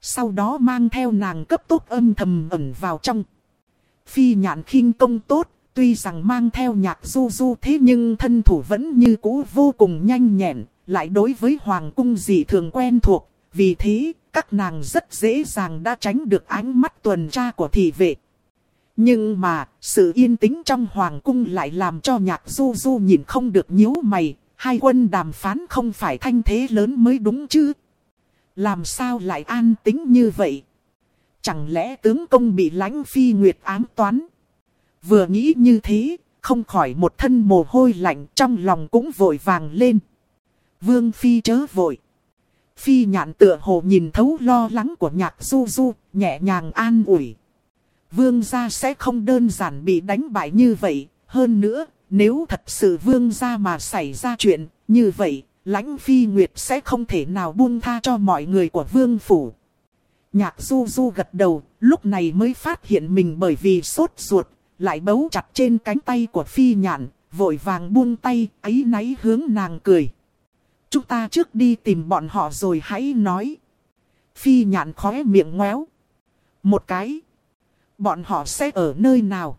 Sau đó mang theo nàng cấp tốc âm thầm ẩn vào trong. Phi nhạn khinh công tốt, tuy rằng mang theo nhạc du du thế nhưng thân thủ vẫn như cũ vô cùng nhanh nhẹn, lại đối với hoàng cung dị thường quen thuộc, vì thế các nàng rất dễ dàng đã tránh được ánh mắt tuần tra của thị vệ. Nhưng mà, sự yên tĩnh trong hoàng cung lại làm cho nhạc du du nhìn không được nhíu mày, hai quân đàm phán không phải thanh thế lớn mới đúng chứ. Làm sao lại an tĩnh như vậy? Chẳng lẽ tướng công bị lãnh phi nguyệt ám toán? Vừa nghĩ như thế, không khỏi một thân mồ hôi lạnh trong lòng cũng vội vàng lên. Vương phi chớ vội. Phi nhạn tựa hồ nhìn thấu lo lắng của nhạc du du, nhẹ nhàng an ủi. Vương gia sẽ không đơn giản bị đánh bại như vậy. Hơn nữa, nếu thật sự vương gia mà xảy ra chuyện như vậy, lãnh phi nguyệt sẽ không thể nào buông tha cho mọi người của vương phủ. Nhạc du du gật đầu, lúc này mới phát hiện mình bởi vì sốt ruột, lại bấu chặt trên cánh tay của phi nhạn, vội vàng buông tay, ấy náy hướng nàng cười. Chúng ta trước đi tìm bọn họ rồi hãy nói. Phi nhạn khóe miệng ngoéo. Một cái. Bọn họ sẽ ở nơi nào?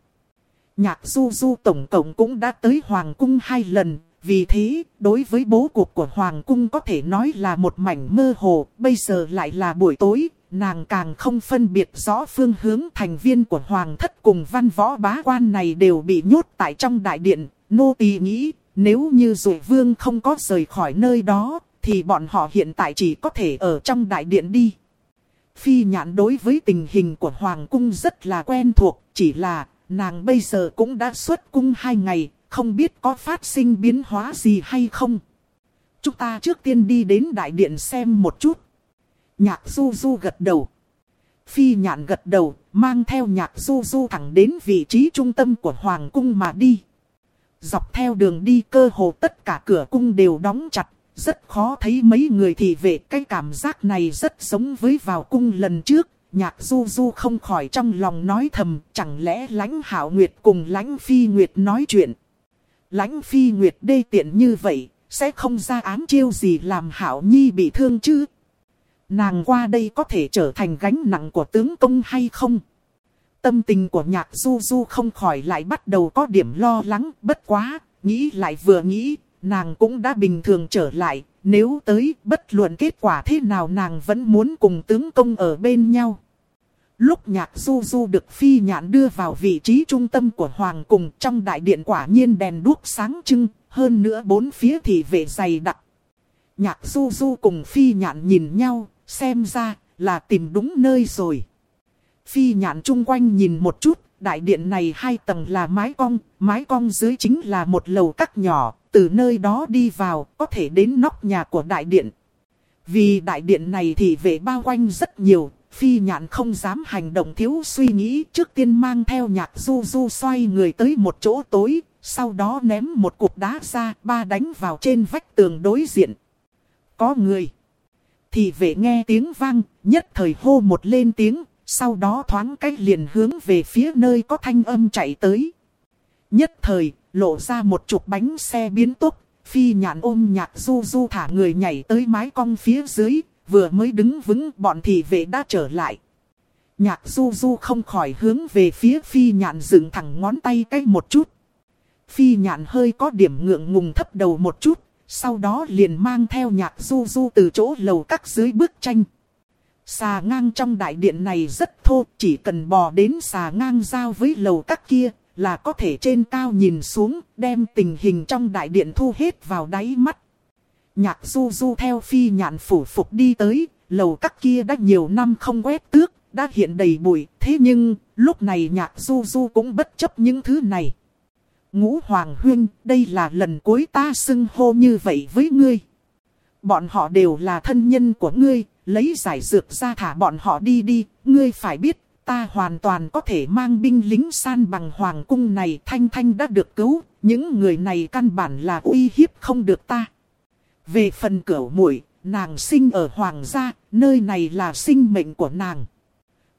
Nhạc du du tổng cộng cũng đã tới Hoàng cung hai lần. Vì thế, đối với bố cục của Hoàng cung có thể nói là một mảnh mơ hồ. Bây giờ lại là buổi tối, nàng càng không phân biệt rõ phương hướng thành viên của Hoàng thất cùng văn võ bá quan này đều bị nhốt tại trong đại điện. Nô tỳ nghĩ, nếu như dụ vương không có rời khỏi nơi đó, thì bọn họ hiện tại chỉ có thể ở trong đại điện đi. Phi nhãn đối với tình hình của Hoàng cung rất là quen thuộc, chỉ là nàng bây giờ cũng đã xuất cung hai ngày, không biết có phát sinh biến hóa gì hay không. Chúng ta trước tiên đi đến đại điện xem một chút. Nhạc du du gật đầu. Phi nhạn gật đầu, mang theo nhạc du du thẳng đến vị trí trung tâm của Hoàng cung mà đi. Dọc theo đường đi cơ hồ tất cả cửa cung đều đóng chặt, rất khó thấy mấy người thì về cái cảm giác này rất giống với vào cung lần trước. Nhạc du du không khỏi trong lòng nói thầm, chẳng lẽ lãnh hảo nguyệt cùng lãnh phi nguyệt nói chuyện. Lãnh phi nguyệt đê tiện như vậy, sẽ không ra ám chiêu gì làm hảo nhi bị thương chứ. Nàng qua đây có thể trở thành gánh nặng của tướng công hay không? Tâm tình của nhạc du du không khỏi lại bắt đầu có điểm lo lắng, bất quá, nghĩ lại vừa nghĩ, nàng cũng đã bình thường trở lại, nếu tới bất luận kết quả thế nào nàng vẫn muốn cùng tướng công ở bên nhau. Lúc nhạc du du được phi nhãn đưa vào vị trí trung tâm của hoàng cùng trong đại điện quả nhiên đèn đuốc sáng trưng, hơn nữa bốn phía thì vệ dày đặc. Nhạc du du cùng phi nhãn nhìn nhau, xem ra là tìm đúng nơi rồi. Phi nhạn chung quanh nhìn một chút, đại điện này hai tầng là mái cong, mái cong dưới chính là một lầu cắt nhỏ, từ nơi đó đi vào có thể đến nóc nhà của đại điện. Vì đại điện này thì vệ bao quanh rất nhiều, phi nhạn không dám hành động thiếu suy nghĩ trước tiên mang theo nhạc du du xoay người tới một chỗ tối, sau đó ném một cục đá ra ba đánh vào trên vách tường đối diện. Có người. Thì vệ nghe tiếng vang, nhất thời hô một lên tiếng, sau đó thoáng cách liền hướng về phía nơi có thanh âm chạy tới. Nhất thời, lộ ra một chục bánh xe biến tốc, phi nhạn ôm nhạc du du thả người nhảy tới mái cong phía dưới, vừa mới đứng vững bọn thị vệ đã trở lại. Nhạc du du không khỏi hướng về phía phi nhạn dựng thẳng ngón tay cách một chút. phi nhạn hơi có điểm ngượng ngùng thấp đầu một chút, sau đó liền mang theo nhạc du du từ chỗ lầu các dưới bức tranh. Xà ngang trong đại điện này rất thô, chỉ cần bò đến xà ngang giao với lầu các kia, là có thể trên cao nhìn xuống, đem tình hình trong đại điện thu hết vào đáy mắt. Nhạc du du theo phi nhạn phủ phục đi tới, lầu các kia đã nhiều năm không quét tước, đã hiện đầy bụi, thế nhưng, lúc này nhạc du du cũng bất chấp những thứ này. Ngũ Hoàng Huyên, đây là lần cuối ta xưng hô như vậy với ngươi. Bọn họ đều là thân nhân của ngươi, lấy giải dược ra thả bọn họ đi đi, ngươi phải biết, ta hoàn toàn có thể mang binh lính san bằng hoàng cung này thanh thanh đã được cứu, những người này căn bản là uy hiếp không được ta. Về phần cửu muội nàng sinh ở hoàng gia, nơi này là sinh mệnh của nàng.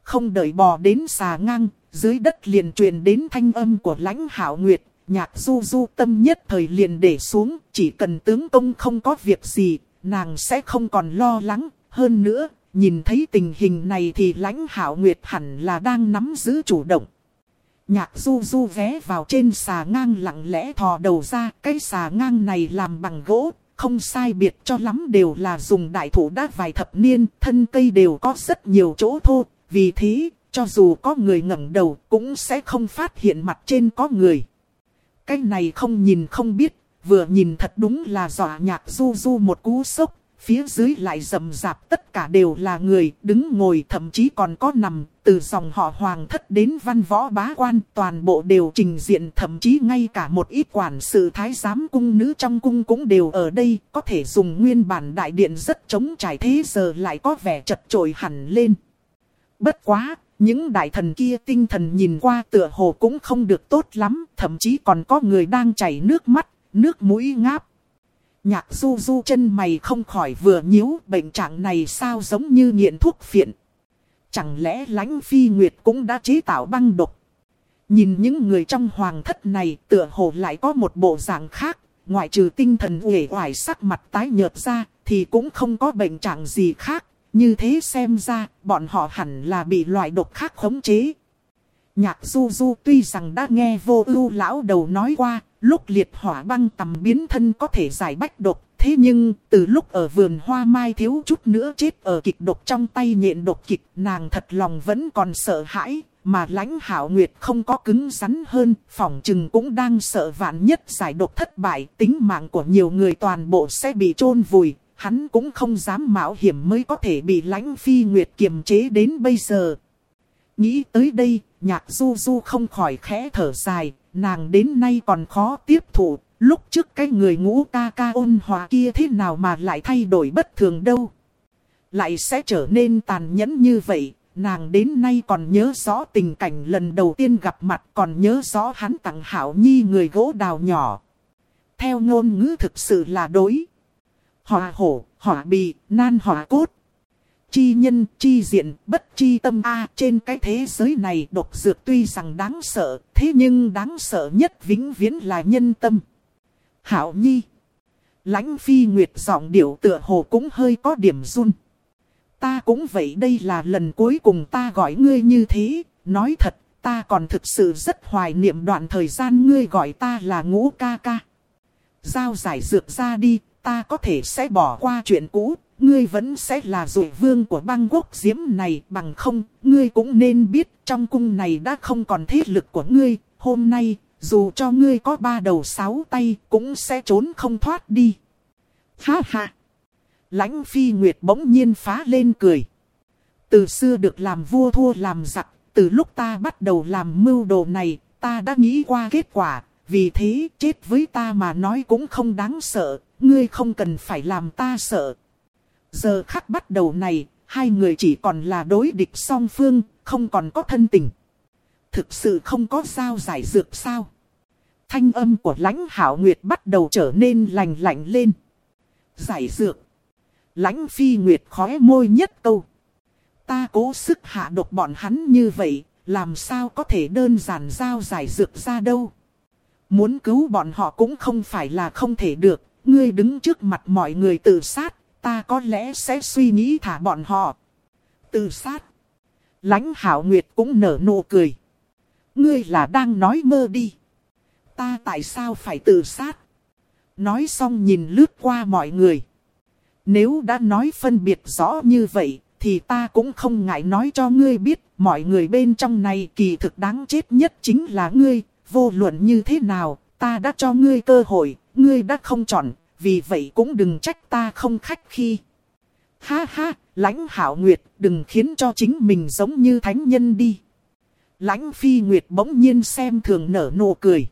Không đợi bò đến xà ngang, dưới đất liền truyền đến thanh âm của lãnh hảo nguyệt, nhạc du du tâm nhất thời liền để xuống, chỉ cần tướng công không có việc gì, nàng sẽ không còn lo lắng. Hơn nữa, nhìn thấy tình hình này thì lãnh hảo nguyệt hẳn là đang nắm giữ chủ động. Nhạc du du ghé vào trên xà ngang lặng lẽ thò đầu ra, cái xà ngang này làm bằng gỗ, không sai biệt cho lắm đều là dùng đại thủ đã vài thập niên, thân cây đều có rất nhiều chỗ thô, vì thế, cho dù có người ngẩng đầu cũng sẽ không phát hiện mặt trên có người. Cái này không nhìn không biết, vừa nhìn thật đúng là dọa nhạc du du một cú sốc, phía dưới lại rầm rạp tất cả đều là người, đứng ngồi thậm chí còn có nằm, từ dòng họ hoàng thất đến văn võ bá quan, toàn bộ đều trình diện thậm chí ngay cả một ít quản sự thái giám cung nữ trong cung cũng đều ở đây, có thể dùng nguyên bản đại điện rất chống trải thế giờ lại có vẻ chật trội hẳn lên. Bất quá, những đại thần kia tinh thần nhìn qua tựa hồ cũng không được tốt lắm, thậm chí còn có người đang chảy nước mắt, nước mũi ngáp. Nhạc du du chân mày không khỏi vừa nhíu bệnh trạng này sao giống như nghiện thuốc phiện. Chẳng lẽ lãnh phi nguyệt cũng đã chế tạo băng độc. Nhìn những người trong hoàng thất này tựa hồ lại có một bộ dạng khác, ngoại trừ tinh thần uể oải sắc mặt tái nhợt ra, thì cũng không có bệnh trạng gì khác. Như thế xem ra, bọn họ hẳn là bị loại độc khác khống chế. Nhạc du du tuy rằng đã nghe vô ưu lão đầu nói qua, lúc liệt hỏa băng tầm biến thân có thể giải bách độc. Thế nhưng, từ lúc ở vườn hoa mai thiếu chút nữa chết ở kịch độc trong tay nhện độc kịch, nàng thật lòng vẫn còn sợ hãi, mà lãnh hảo nguyệt không có cứng rắn hơn, phỏng chừng cũng đang sợ vạn nhất giải độc thất bại, tính mạng của nhiều người toàn bộ sẽ bị chôn vùi, hắn cũng không dám mạo hiểm mới có thể bị lãnh phi nguyệt kiềm chế đến bây giờ. Nghĩ tới đây, nhạc du du không khỏi khẽ thở dài, nàng đến nay còn khó tiếp thụ, lúc trước cái người ngũ ca ca ôn hòa kia thế nào mà lại thay đổi bất thường đâu. Lại sẽ trở nên tàn nhẫn như vậy, nàng đến nay còn nhớ rõ tình cảnh lần đầu tiên gặp mặt còn nhớ rõ hắn tặng hảo nhi người gỗ đào nhỏ. Theo ngôn ngữ thực sự là đối. Họa hổ, họa bì, nan họa cốt. Chi nhân, chi diện, bất chi tâm A trên cái thế giới này độc dược tuy rằng đáng sợ, thế nhưng đáng sợ nhất vĩnh viễn là nhân tâm. Hảo Nhi lãnh phi nguyệt giọng điệu tựa hồ cũng hơi có điểm run. Ta cũng vậy đây là lần cuối cùng ta gọi ngươi như thế, nói thật, ta còn thực sự rất hoài niệm đoạn thời gian ngươi gọi ta là ngũ ca ca. Giao giải dược ra đi, ta có thể sẽ bỏ qua chuyện cũ, ngươi vẫn sẽ là dụ vương của băng quốc diễm này bằng không, ngươi cũng nên biết trong cung này đã không còn thế lực của ngươi, hôm nay, dù cho ngươi có ba đầu sáu tay cũng sẽ trốn không thoát đi. Ha ha! lãnh phi nguyệt bỗng nhiên phá lên cười. Từ xưa được làm vua thua làm giặc, từ lúc ta bắt đầu làm mưu đồ này, ta đã nghĩ qua kết quả, vì thế chết với ta mà nói cũng không đáng sợ, ngươi không cần phải làm ta sợ. Giờ khắc bắt đầu này, hai người chỉ còn là đối địch song phương, không còn có thân tình. Thực sự không có sao giải dược sao. Thanh âm của lãnh hảo nguyệt bắt đầu trở nên lành lạnh lên. Giải dược. Lãnh phi nguyệt khóe môi nhất câu. Ta cố sức hạ độc bọn hắn như vậy, làm sao có thể đơn giản giao giải dược ra đâu. Muốn cứu bọn họ cũng không phải là không thể được, ngươi đứng trước mặt mọi người tự sát, ta có lẽ sẽ suy nghĩ thả bọn họ. Tự sát. Lãnh hảo nguyệt cũng nở nụ cười. Ngươi là đang nói mơ đi. Ta tại sao phải tự sát? Nói xong nhìn lướt qua mọi người. Nếu đã nói phân biệt rõ như vậy, thì ta cũng không ngại nói cho ngươi biết, mọi người bên trong này kỳ thực đáng chết nhất chính là ngươi, vô luận như thế nào, ta đã cho ngươi cơ hội, ngươi đã không chọn, vì vậy cũng đừng trách ta không khách khi. Ha ha, lãnh hảo nguyệt, đừng khiến cho chính mình giống như thánh nhân đi. Lãnh phi nguyệt bỗng nhiên xem thường nở nụ cười.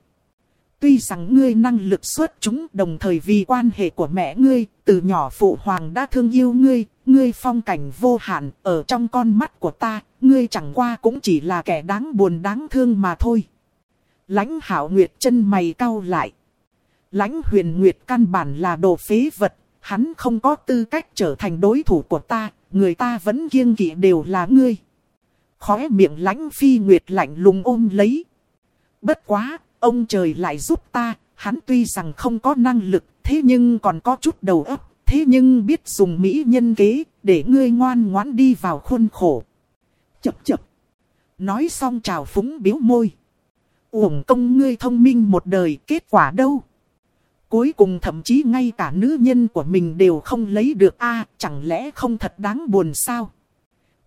Tuy rằng ngươi năng lực xuất chúng đồng thời vì quan hệ của mẹ ngươi, từ nhỏ phụ hoàng đã thương yêu ngươi, ngươi phong cảnh vô hạn, ở trong con mắt của ta, ngươi chẳng qua cũng chỉ là kẻ đáng buồn đáng thương mà thôi. Lãnh hảo nguyệt chân mày cau lại. Lãnh huyền nguyệt căn bản là đồ phế vật, hắn không có tư cách trở thành đối thủ của ta, người ta vẫn kiêng kỵ đều là ngươi. Khóe miệng lãnh phi nguyệt lạnh lùng ôm lấy. Bất quá, ông trời lại giúp ta, hắn tuy rằng không có năng lực, thế nhưng còn có chút đầu óc, thế nhưng biết dùng mỹ nhân kế, để ngươi ngoan ngoãn đi vào khuôn khổ. Chập chập. Nói xong chào phúng biếu môi. Uổng công ngươi thông minh một đời, kết quả đâu? Cuối cùng thậm chí ngay cả nữ nhân của mình đều không lấy được a chẳng lẽ không thật đáng buồn sao?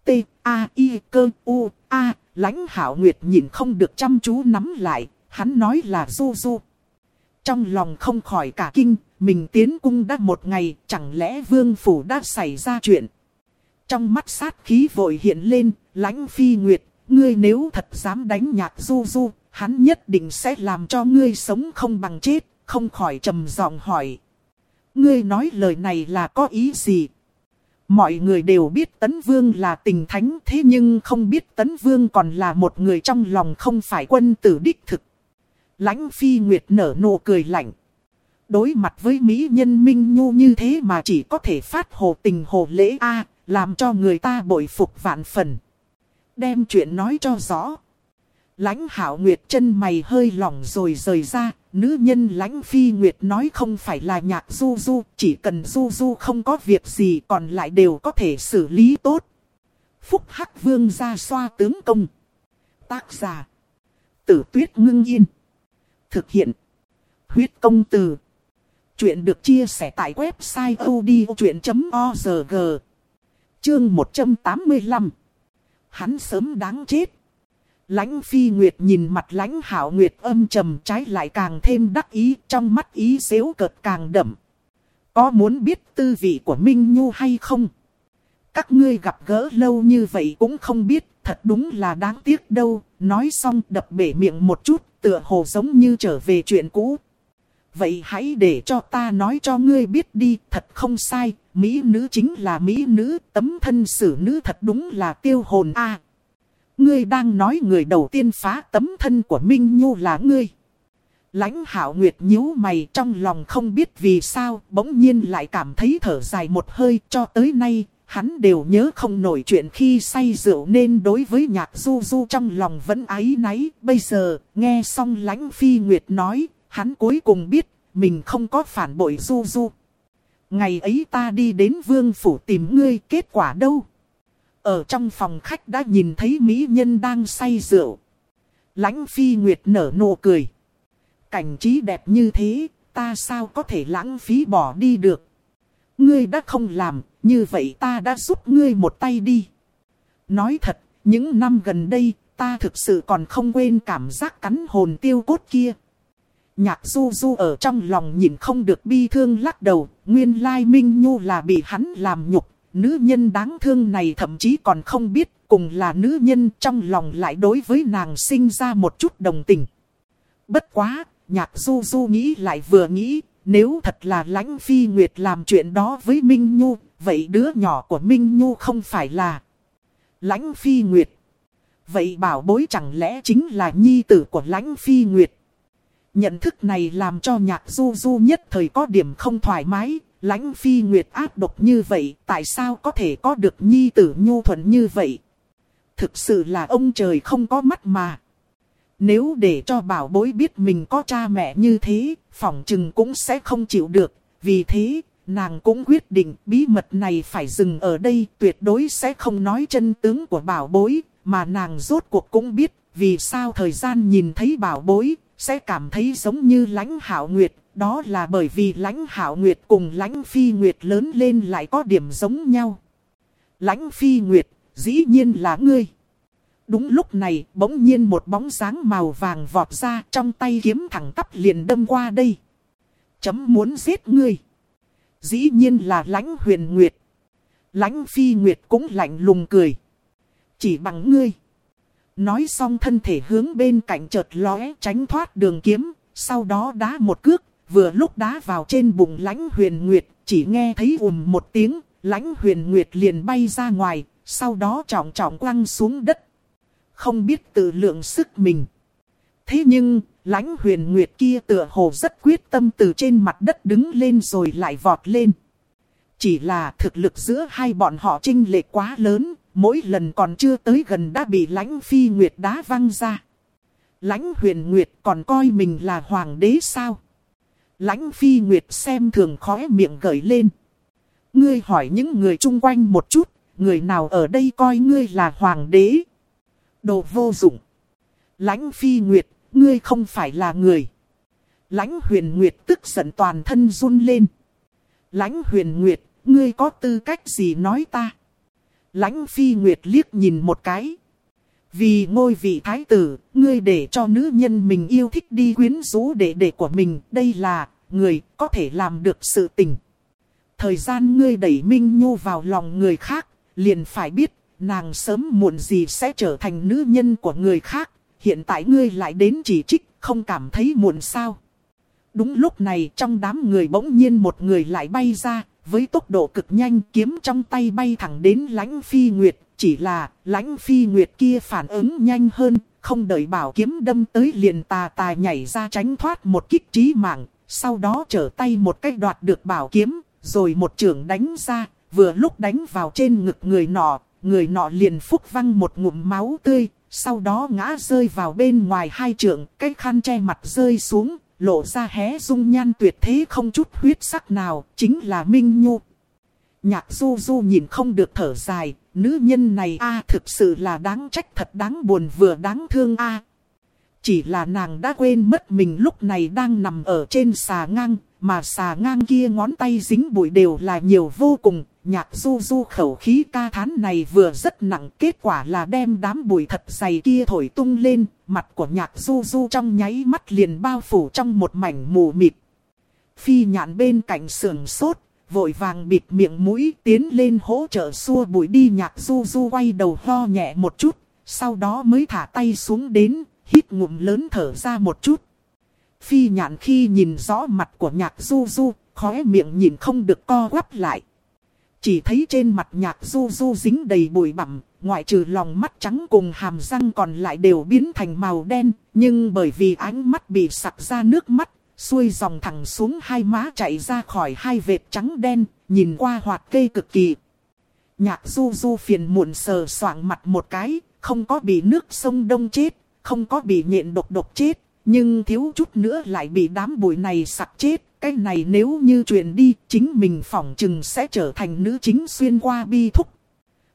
T, A, I, cơ, U, A, lãnh hảo nguyệt nhìn không được chăm chú nắm lại, hắn nói là du du. Trong lòng không khỏi cả kinh, mình tiến cung đã một ngày, chẳng lẽ vương phủ đã xảy ra chuyện. Trong mắt sát khí vội hiện lên, lãnh phi nguyệt, ngươi nếu thật dám đánh nhạc du du, hắn nhất định sẽ làm cho ngươi sống không bằng chết, không khỏi trầm giọng hỏi. Ngươi nói lời này là có ý gì? Mọi người đều biết Tấn Vương là tình thánh thế nhưng không biết Tấn Vương còn là một người trong lòng không phải quân tử đích thực. Lãnh Phi Nguyệt nở nụ cười lạnh. Đối mặt với Mỹ nhân Minh Nhu như thế mà chỉ có thể phát hồ tình hồ lễ A, làm cho người ta bội phục vạn phần. Đem chuyện nói cho rõ. Lãnh hảo Nguyệt chân mày hơi lỏng rồi rời ra, nữ nhân lãnh phi Nguyệt nói không phải là nhạc du du, chỉ cần du du không có việc gì còn lại đều có thể xử lý tốt. Phúc Hắc Vương ra xoa tướng công. Tác giả. Tử tuyết ngưng yên. Thực hiện. Huyết công từ. Chuyện được chia sẻ tại website odchuyện.org. Chương 185. Hắn sớm đáng chết. Lãnh phi nguyệt nhìn mặt lãnh hảo nguyệt âm trầm trái lại càng thêm đắc ý trong mắt ý xếu cợt càng đậm. Có muốn biết tư vị của Minh Nhu hay không? Các ngươi gặp gỡ lâu như vậy cũng không biết, thật đúng là đáng tiếc đâu. Nói xong đập bể miệng một chút, tựa hồ giống như trở về chuyện cũ. Vậy hãy để cho ta nói cho ngươi biết đi, thật không sai, Mỹ nữ chính là Mỹ nữ, tấm thân xử nữ thật đúng là tiêu hồn a Ngươi đang nói người đầu tiên phá tấm thân của Minh Nhu là ngươi. Lãnh hảo nguyệt nhíu mày trong lòng không biết vì sao, bỗng nhiên lại cảm thấy thở dài một hơi, cho tới nay. Hắn đều nhớ không nổi chuyện khi say rượu nên đối với nhạc du du trong lòng vẫn áy náy. Bây giờ, nghe xong lãnh phi nguyệt nói, hắn cuối cùng biết, mình không có phản bội du du. Ngày ấy ta đi đến vương phủ tìm ngươi, kết quả đâu? Ở trong phòng khách đã nhìn thấy mỹ nhân đang say rượu. Lãnh phi nguyệt nở nụ cười. Cảnh trí đẹp như thế, ta sao có thể lãng phí bỏ đi được. Ngươi đã không làm, như vậy ta đã giúp ngươi một tay đi. Nói thật, những năm gần đây, ta thực sự còn không quên cảm giác cắn hồn tiêu cốt kia. Nhạc du du ở trong lòng nhìn không được bi thương lắc đầu, nguyên lai minh nhu là bị hắn làm nhục, nữ nhân đáng thương này thậm chí còn không biết cùng là nữ nhân trong lòng lại đối với nàng sinh ra một chút đồng tình. Bất quá, nhạc du du nghĩ lại vừa nghĩ, nếu thật là lãnh phi nguyệt làm chuyện đó với Minh Nhu, vậy đứa nhỏ của Minh Nhu không phải là lãnh phi nguyệt. Vậy bảo bối chẳng lẽ chính là nhi tử của lãnh phi nguyệt. Nhận thức này làm cho nhạc du du nhất thời có điểm không thoải mái, lãnh phi nguyệt ác độc như vậy, tại sao có thể có được nhi tử nhu thuận như vậy? Thực sự là ông trời không có mắt mà. Nếu để cho bảo bối biết mình có cha mẹ như thế, phỏng chừng cũng sẽ không chịu được. Vì thế, nàng cũng quyết định bí mật này phải dừng ở đây, tuyệt đối sẽ không nói chân tướng của bảo bối, mà nàng rốt cuộc cũng biết vì sao thời gian nhìn thấy bảo bối, sẽ cảm thấy giống như lãnh hảo nguyệt. Đó là bởi vì lãnh hảo nguyệt cùng lãnh phi nguyệt lớn lên lại có điểm giống nhau. Lãnh phi nguyệt, dĩ nhiên là ngươi. Đúng lúc này, bỗng nhiên một bóng dáng màu vàng vọt ra trong tay kiếm thẳng tắp liền đâm qua đây. Chấm muốn giết ngươi. Dĩ nhiên là lãnh huyền nguyệt. Lãnh phi nguyệt cũng lạnh lùng cười. Chỉ bằng ngươi. Nói xong thân thể hướng bên cạnh chợt lóe tránh thoát đường kiếm. Sau đó đá một cước. Vừa lúc đá vào trên bụng lãnh huyền nguyệt. Chỉ nghe thấy ùm một tiếng. Lãnh huyền nguyệt liền bay ra ngoài. Sau đó trọng trọng quăng xuống đất. Không biết tự lượng sức mình. Thế nhưng, lãnh huyền nguyệt kia tựa hồ rất quyết tâm từ trên mặt đất đứng lên rồi lại vọt lên. Chỉ là thực lực giữa hai bọn họ trinh lệ quá lớn, mỗi lần còn chưa tới gần đã bị lãnh phi nguyệt đá văng ra. Lãnh huyền nguyệt còn coi mình là hoàng đế sao? Lãnh phi nguyệt xem thường khóe miệng gởi lên. Ngươi hỏi những người chung quanh một chút, người nào ở đây coi ngươi là hoàng đế? Đồ vô dụng. Lãnh phi nguyệt, ngươi không phải là người. Lãnh huyền nguyệt tức giận toàn thân run lên. Lãnh huyền nguyệt, ngươi có tư cách gì nói ta? Lãnh phi nguyệt liếc nhìn một cái. Vì ngôi vị thái tử, ngươi để cho nữ nhân mình yêu thích đi quyến rũ đệ đệ của mình, đây là, người có thể làm được sự tình. Thời gian ngươi đẩy Minh Nhu vào lòng người khác, liền phải biết, nàng sớm muộn gì sẽ trở thành nữ nhân của người khác. Hiện tại ngươi lại đến chỉ trích, không cảm thấy muộn sao. Đúng lúc này trong đám người bỗng nhiên một người lại bay ra, với tốc độ cực nhanh kiếm trong tay bay thẳng đến lãnh phi nguyệt. Chỉ là lãnh phi nguyệt kia phản ứng nhanh hơn, không đợi bảo kiếm đâm tới liền tà tà nhảy ra tránh thoát một kích trí mạng. Sau đó trở tay một cách đoạt được bảo kiếm, rồi một trường đánh ra, vừa lúc đánh vào trên ngực người nọ, người nọ liền phúc văng một ngụm máu tươi, sau đó ngã rơi vào bên ngoài hai trường, cái khăn che mặt rơi xuống, lộ ra hé dung nhan tuyệt thế không chút huyết sắc nào, chính là Minh Nhu. Nhạc du du nhìn không được thở dài, nữ nhân này a à, thực sự là đáng trách thật đáng buồn vừa đáng thương a à. Chỉ là nàng đã quên mất mình lúc này đang nằm ở trên xà ngang, mà xà ngang kia ngón tay dính bụi đều là nhiều vô cùng, nhạc du du khẩu khí ca thán này vừa rất nặng, kết quả là đem đám bụi thật dày kia thổi tung lên, mặt của nhạc du du trong nháy mắt liền bao phủ trong một mảnh mù mịt. Phi nhạn bên cạnh sườn sốt, vội vàng bịt miệng mũi tiến lên hỗ trợ xua bụi đi nhạc du du quay đầu ho nhẹ một chút, sau đó mới thả tay xuống đến, hít ngụm lớn thở ra một chút. Phi nhạn khi nhìn rõ mặt của nhạc du du, khóe miệng nhìn không được co quắp lại. Chỉ thấy trên mặt nhạc du du dính đầy bụi bặm, ngoại trừ lòng mắt trắng cùng hàm răng còn lại đều biến thành màu đen. Nhưng bởi vì ánh mắt bị sặc ra nước mắt, xuôi dòng thẳng xuống hai má chạy ra khỏi hai vệt trắng đen, nhìn qua hoạt cây cực kỳ. Nhạc du du phiền muộn sờ soạng mặt một cái, không có bị nước sông đông chết, không có bị nhện độc độc chết, nhưng thiếu chút nữa lại bị đám bụi này sặc chết. Cái này nếu như chuyện đi, chính mình phỏng chừng sẽ trở thành nữ chính xuyên qua bi thúc.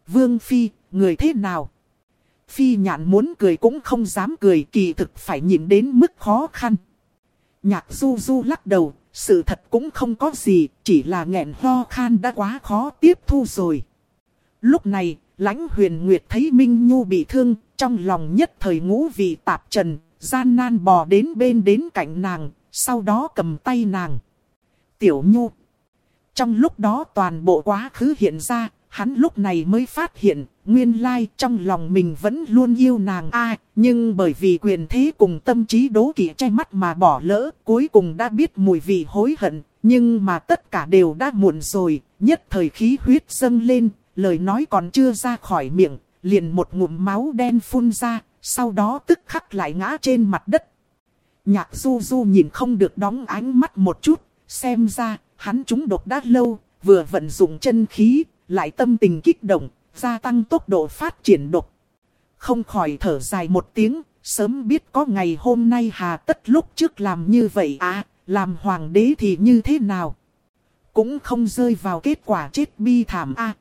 Vương Phi, người thế nào? Phi nhạn muốn cười cũng không dám cười kỳ thực phải nhìn đến mức khó khăn. Nhạc du du lắc đầu, sự thật cũng không có gì, chỉ là nghẹn ho khan đã quá khó tiếp thu rồi. Lúc này, lãnh huyền nguyệt thấy Minh Nhu bị thương, trong lòng nhất thời ngũ vị tạp trần, gian nan bò đến bên đến cạnh nàng, sau đó cầm tay nàng. Tiểu Nhu. Trong lúc đó toàn bộ quá khứ hiện ra, hắn lúc này mới phát hiện, nguyên lai trong lòng mình vẫn luôn yêu nàng a nhưng bởi vì quyền thế cùng tâm trí đố kỵ che mắt mà bỏ lỡ, cuối cùng đã biết mùi vị hối hận, nhưng mà tất cả đều đã muộn rồi, nhất thời khí huyết dâng lên, lời nói còn chưa ra khỏi miệng, liền một ngụm máu đen phun ra, sau đó tức khắc lại ngã trên mặt đất. Nhạc du du nhìn không được đóng ánh mắt một chút, xem ra hắn chúng độc đã lâu, vừa vận dụng chân khí, lại tâm tình kích động, gia tăng tốc độ phát triển độc. Không khỏi thở dài một tiếng, sớm biết có ngày hôm nay hà tất lúc trước làm như vậy à, làm hoàng đế thì như thế nào? Cũng không rơi vào kết quả chết bi thảm a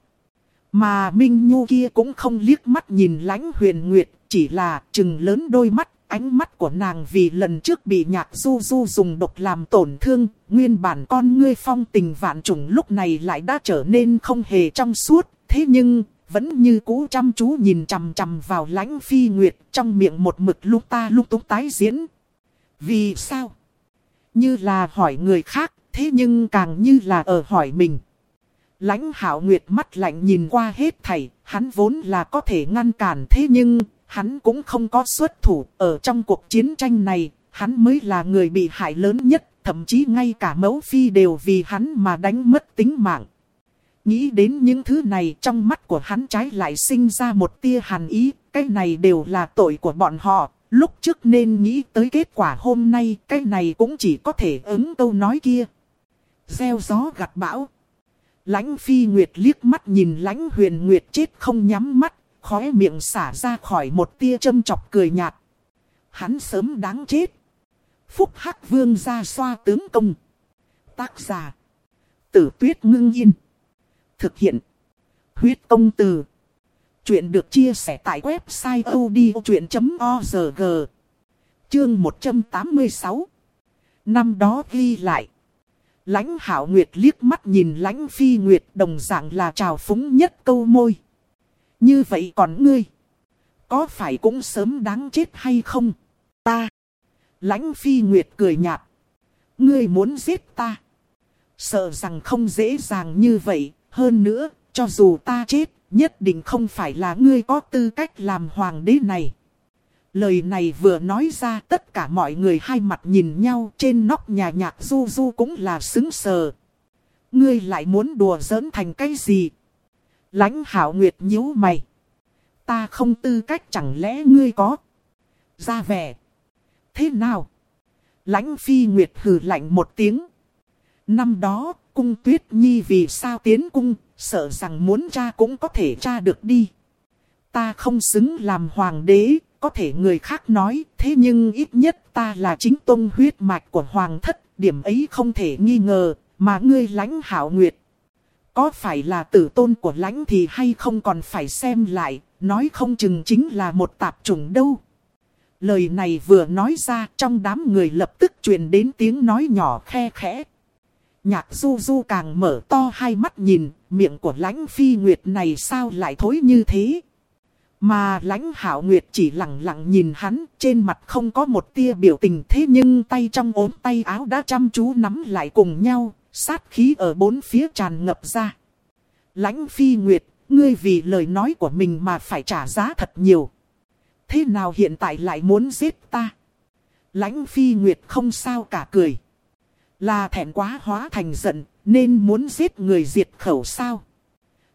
Mà Minh Nhu kia cũng không liếc mắt nhìn lãnh huyền nguyệt, chỉ là trừng lớn đôi mắt, ánh mắt của nàng vì lần trước bị nhạc du du dùng độc làm tổn thương, nguyên bản con ngươi phong tình vạn trùng lúc này lại đã trở nên không hề trong suốt, thế nhưng, vẫn như cũ chăm chú nhìn chằm chằm vào lãnh phi nguyệt trong miệng một mực lúc ta lúc túng tái diễn. Vì sao? Như là hỏi người khác, thế nhưng càng như là ở hỏi mình. Lãnh hảo nguyệt mắt lạnh nhìn qua hết thảy, hắn vốn là có thể ngăn cản thế nhưng, hắn cũng không có xuất thủ. Ở trong cuộc chiến tranh này, hắn mới là người bị hại lớn nhất, thậm chí ngay cả mẫu phi đều vì hắn mà đánh mất tính mạng. Nghĩ đến những thứ này trong mắt của hắn trái lại sinh ra một tia hàn ý, cái này đều là tội của bọn họ. Lúc trước nên nghĩ tới kết quả hôm nay, cái này cũng chỉ có thể ứng câu nói kia. Gieo gió gặt bão. Lãnh phi nguyệt liếc mắt nhìn lãnh huyền nguyệt chết không nhắm mắt, khóe miệng xả ra khỏi một tia châm chọc cười nhạt. Hắn sớm đáng chết. Phúc Hắc Vương ra xoa tướng công. Tác giả. Tử tuyết ngưng yên. Thực hiện. Huyết công từ. Chuyện được chia sẻ tại website odchuyện.org. Chương 186. Năm đó ghi lại. Lãnh hảo nguyệt liếc mắt nhìn lãnh phi nguyệt đồng dạng là trào phúng nhất câu môi. Như vậy còn ngươi? Có phải cũng sớm đáng chết hay không? Ta. Lãnh phi nguyệt cười nhạt. Ngươi muốn giết ta. Sợ rằng không dễ dàng như vậy. Hơn nữa, cho dù ta chết, nhất định không phải là ngươi có tư cách làm hoàng đế này. Lời này vừa nói ra tất cả mọi người hai mặt nhìn nhau trên nóc nhà nhạc du du cũng là xứng sờ. Ngươi lại muốn đùa giỡn thành cái gì? Lãnh hảo nguyệt nhíu mày. Ta không tư cách chẳng lẽ ngươi có? Ra vẻ. Thế nào? Lãnh phi nguyệt hừ lạnh một tiếng. Năm đó, cung tuyết nhi vì sao tiến cung, sợ rằng muốn cha cũng có thể cha được đi. Ta không xứng làm hoàng đế, có thể người khác nói, thế nhưng ít nhất ta là chính tôn huyết mạch của hoàng thất, điểm ấy không thể nghi ngờ, mà ngươi lãnh hảo nguyệt. Có phải là tử tôn của lãnh thì hay không còn phải xem lại, nói không chừng chính là một tạp chủng đâu. Lời này vừa nói ra trong đám người lập tức truyền đến tiếng nói nhỏ khe khẽ. Nhạc du du càng mở to hai mắt nhìn, miệng của lãnh phi nguyệt này sao lại thối như thế. Mà lãnh hảo nguyệt chỉ lặng lặng nhìn hắn, trên mặt không có một tia biểu tình thế nhưng tay trong ốm tay áo đã chăm chú nắm lại cùng nhau, sát khí ở bốn phía tràn ngập ra. Lãnh phi nguyệt, ngươi vì lời nói của mình mà phải trả giá thật nhiều. Thế nào hiện tại lại muốn giết ta? Lãnh phi nguyệt không sao cả cười. Là thẹn quá hóa thành giận, nên muốn giết người diệt khẩu sao?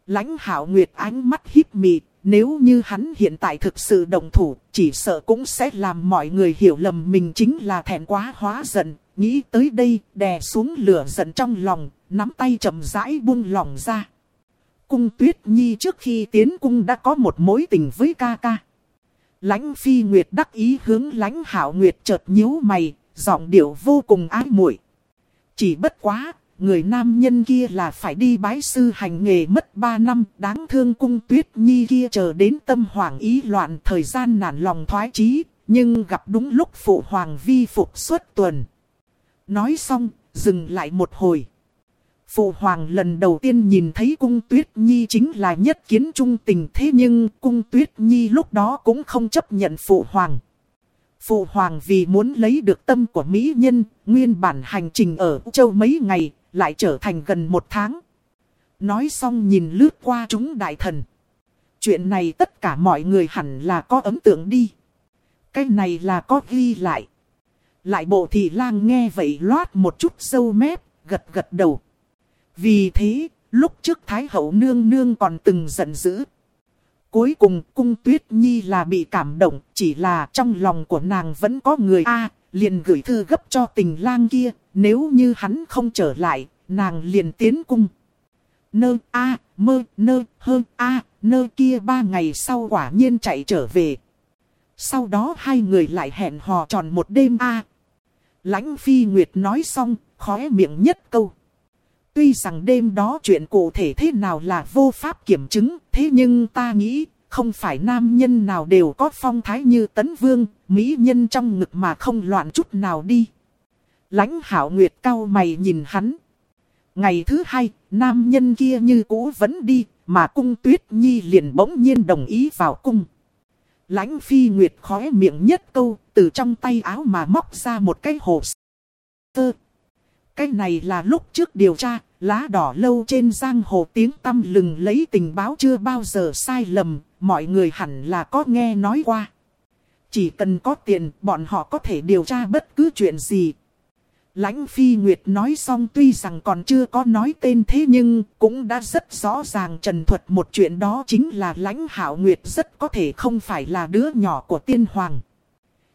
Lãnh hảo nguyệt ánh mắt híp mịt, nếu như hắn hiện tại thực sự đồng thủ, chỉ sợ cũng sẽ làm mọi người hiểu lầm mình chính là thẹn quá hóa giận. Nghĩ tới đây, đè xuống lửa giận trong lòng, nắm tay chậm rãi buông lòng ra. Cung tuyết nhi trước khi tiến cung đã có một mối tình với ca ca. Lãnh phi nguyệt đắc ý hướng lãnh hảo nguyệt chợt nhíu mày, giọng điệu vô cùng ái muội. Chỉ bất quá, người nam nhân kia là phải đi bái sư hành nghề mất 3 năm, đáng thương cung tuyết nhi kia chờ đến tâm hoàng ý loạn thời gian nản lòng thoái chí, nhưng gặp đúng lúc phụ hoàng vi phục xuất tuần. Nói xong, dừng lại một hồi. Phụ hoàng lần đầu tiên nhìn thấy cung tuyết nhi chính là nhất kiến trung tình thế nhưng cung tuyết nhi lúc đó cũng không chấp nhận phụ hoàng. Phụ hoàng vì muốn lấy được tâm của mỹ nhân, nguyên bản hành trình ở châu mấy ngày, lại trở thành gần một tháng. Nói xong nhìn lướt qua chúng đại thần. Chuyện này tất cả mọi người hẳn là có ấn tượng đi. Cái này là có ghi lại. Lại bộ thị lang nghe vậy loát một chút sâu mép, gật gật đầu. Vì thế, lúc trước Thái hậu nương nương còn từng giận dữ. Cuối cùng cung tuyết nhi là bị cảm động, chỉ là trong lòng của nàng vẫn có người A, liền gửi thư gấp cho tình lang kia, nếu như hắn không trở lại, nàng liền tiến cung. Nơ A, mơ, nơ, hơ A, nơ kia ba ngày sau quả nhiên chạy trở về. Sau đó hai người lại hẹn hò tròn một đêm A. Lãnh phi nguyệt nói xong, khóe miệng nhất câu. Tuy rằng đêm đó chuyện cụ thể thế nào là vô pháp kiểm chứng, thế nhưng ta nghĩ, không phải nam nhân nào đều có phong thái như tấn vương, mỹ nhân trong ngực mà không loạn chút nào đi. lãnh hảo nguyệt cao mày nhìn hắn. Ngày thứ hai, nam nhân kia như cũ vẫn đi, mà cung tuyết nhi liền bỗng nhiên đồng ý vào cung. Lãnh phi nguyệt khóe miệng nhất câu, từ trong tay áo mà móc ra một cái hồ sơ. Cái này là lúc trước điều tra, lá đỏ lâu trên giang hồ tiếng tâm lừng lấy tình báo chưa bao giờ sai lầm, mọi người hẳn là có nghe nói qua. Chỉ cần có tiền, bọn họ có thể điều tra bất cứ chuyện gì. Lãnh Phi Nguyệt nói xong tuy rằng còn chưa có nói tên thế nhưng cũng đã rất rõ ràng trần thuật một chuyện đó chính là Lãnh Hảo Nguyệt rất có thể không phải là đứa nhỏ của tiên hoàng.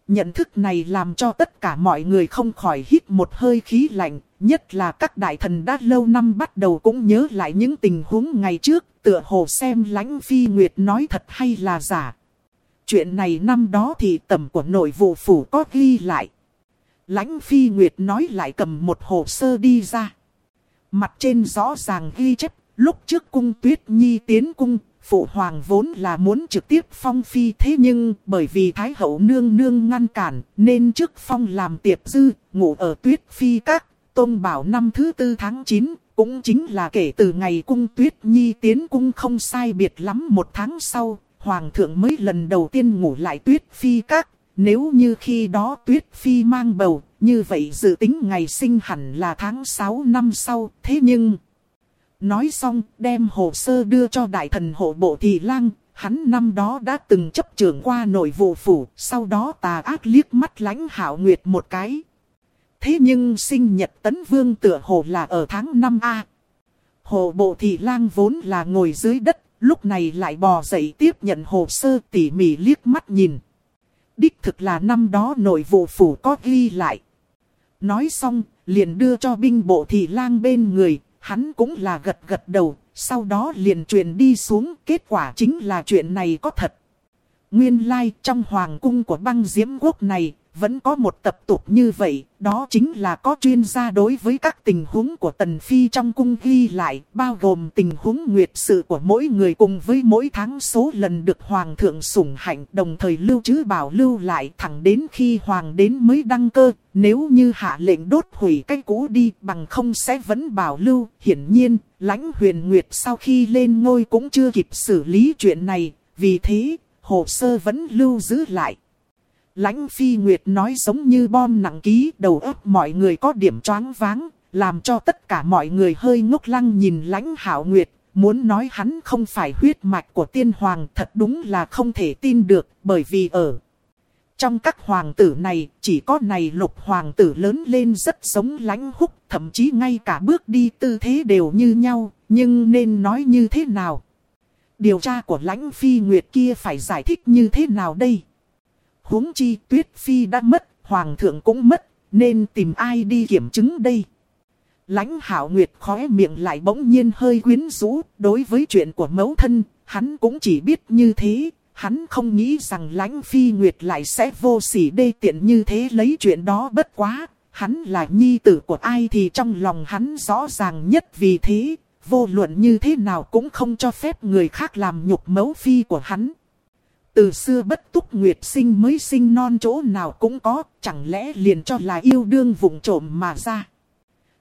Nhận thức này làm cho tất cả mọi người không khỏi hít một hơi khí lạnh, nhất là các đại thần đã lâu năm bắt đầu cũng nhớ lại những tình huống ngày trước, tựa hồ xem lãnh phi nguyệt nói thật hay là giả. Chuyện này năm đó thì tầm của nội vụ phủ có ghi lại. Lãnh phi nguyệt nói lại cầm một hồ sơ đi ra. Mặt trên rõ ràng ghi chép, lúc trước cung tuyết nhi tiến cung, phụ hoàng vốn là muốn trực tiếp phong phi thế nhưng bởi vì thái hậu nương nương ngăn cản nên trước phong làm tiệp dư, ngủ ở tuyết phi các, tôn bảo năm thứ tư tháng 9, cũng chính là kể từ ngày cung tuyết nhi tiến cung không sai biệt lắm một tháng sau, hoàng thượng mới lần đầu tiên ngủ lại tuyết phi các. Nếu như khi đó tuyết phi mang bầu, như vậy dự tính ngày sinh hẳn là tháng 6 năm sau, thế nhưng... Nói xong, đem hồ sơ đưa cho đại thần hộ bộ thị lang, hắn năm đó đã từng chấp trưởng qua nội vụ phủ, sau đó tà ác liếc mắt lánh hảo nguyệt một cái. Thế nhưng sinh nhật tấn vương tựa hồ là ở tháng 5A. Hồ bộ thị lang vốn là ngồi dưới đất, lúc này lại bò dậy tiếp nhận hồ sơ tỉ mỉ liếc mắt nhìn. Đích thực là năm đó nội vụ phủ có ghi lại. Nói xong, liền đưa cho binh bộ thị lang bên người, hắn cũng là gật gật đầu, sau đó liền truyền đi xuống, kết quả chính là chuyện này có thật. Nguyên lai like, trong hoàng cung của băng diễm quốc này, vẫn có một tập tục như vậy, đó chính là có chuyên gia đối với các tình huống của Tần Phi trong cung ghi lại, bao gồm tình huống nguyệt sự của mỗi người cùng với mỗi tháng số lần được Hoàng thượng sủng hạnh đồng thời lưu trữ bảo lưu lại thẳng đến khi Hoàng đến mới đăng cơ, nếu như hạ lệnh đốt hủy cái cũ đi bằng không sẽ vẫn bảo lưu, hiển nhiên, lãnh huyền nguyệt sau khi lên ngôi cũng chưa kịp xử lý chuyện này, vì thế, hồ sơ vẫn lưu giữ lại. Lãnh phi nguyệt nói giống như bom nặng ký đầu óc mọi người có điểm choáng váng, làm cho tất cả mọi người hơi ngốc lăng nhìn lãnh hạo nguyệt, muốn nói hắn không phải huyết mạch của tiên hoàng thật đúng là không thể tin được, bởi vì ở trong các hoàng tử này, chỉ có này lục hoàng tử lớn lên rất giống lãnh húc, thậm chí ngay cả bước đi tư thế đều như nhau, nhưng nên nói như thế nào? Điều tra của lãnh phi nguyệt kia phải giải thích như thế nào đây? Huống chi tuyết phi đã mất, hoàng thượng cũng mất, nên tìm ai đi kiểm chứng đây. Lãnh hảo nguyệt khóe miệng lại bỗng nhiên hơi quyến rũ, đối với chuyện của mẫu thân, hắn cũng chỉ biết như thế, hắn không nghĩ rằng lãnh phi nguyệt lại sẽ vô sỉ đê tiện như thế lấy chuyện đó bất quá. Hắn là nhi tử của ai thì trong lòng hắn rõ ràng nhất vì thế, vô luận như thế nào cũng không cho phép người khác làm nhục mẫu phi của hắn. Từ xưa bất túc nguyệt sinh mới sinh non chỗ nào cũng có, chẳng lẽ liền cho là yêu đương vùng trộm mà ra.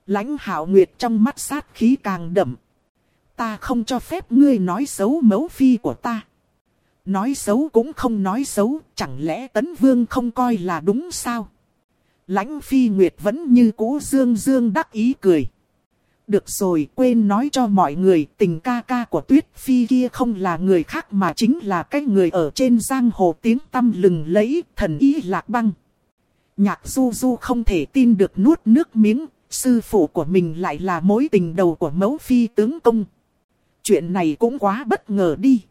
lãnh hảo nguyệt trong mắt sát khí càng đậm. Ta không cho phép ngươi nói xấu mẫu phi của ta. Nói xấu cũng không nói xấu, chẳng lẽ tấn vương không coi là đúng sao? lãnh phi nguyệt vẫn như cũ dương dương đắc ý cười. Được rồi quên nói cho mọi người tình ca ca của Tuyết Phi kia không là người khác mà chính là cái người ở trên giang hồ tiếng tâm lừng lấy thần ý lạc băng. Nhạc du du không thể tin được nuốt nước miếng, sư phụ của mình lại là mối tình đầu của mẫu phi tướng công. Chuyện này cũng quá bất ngờ đi.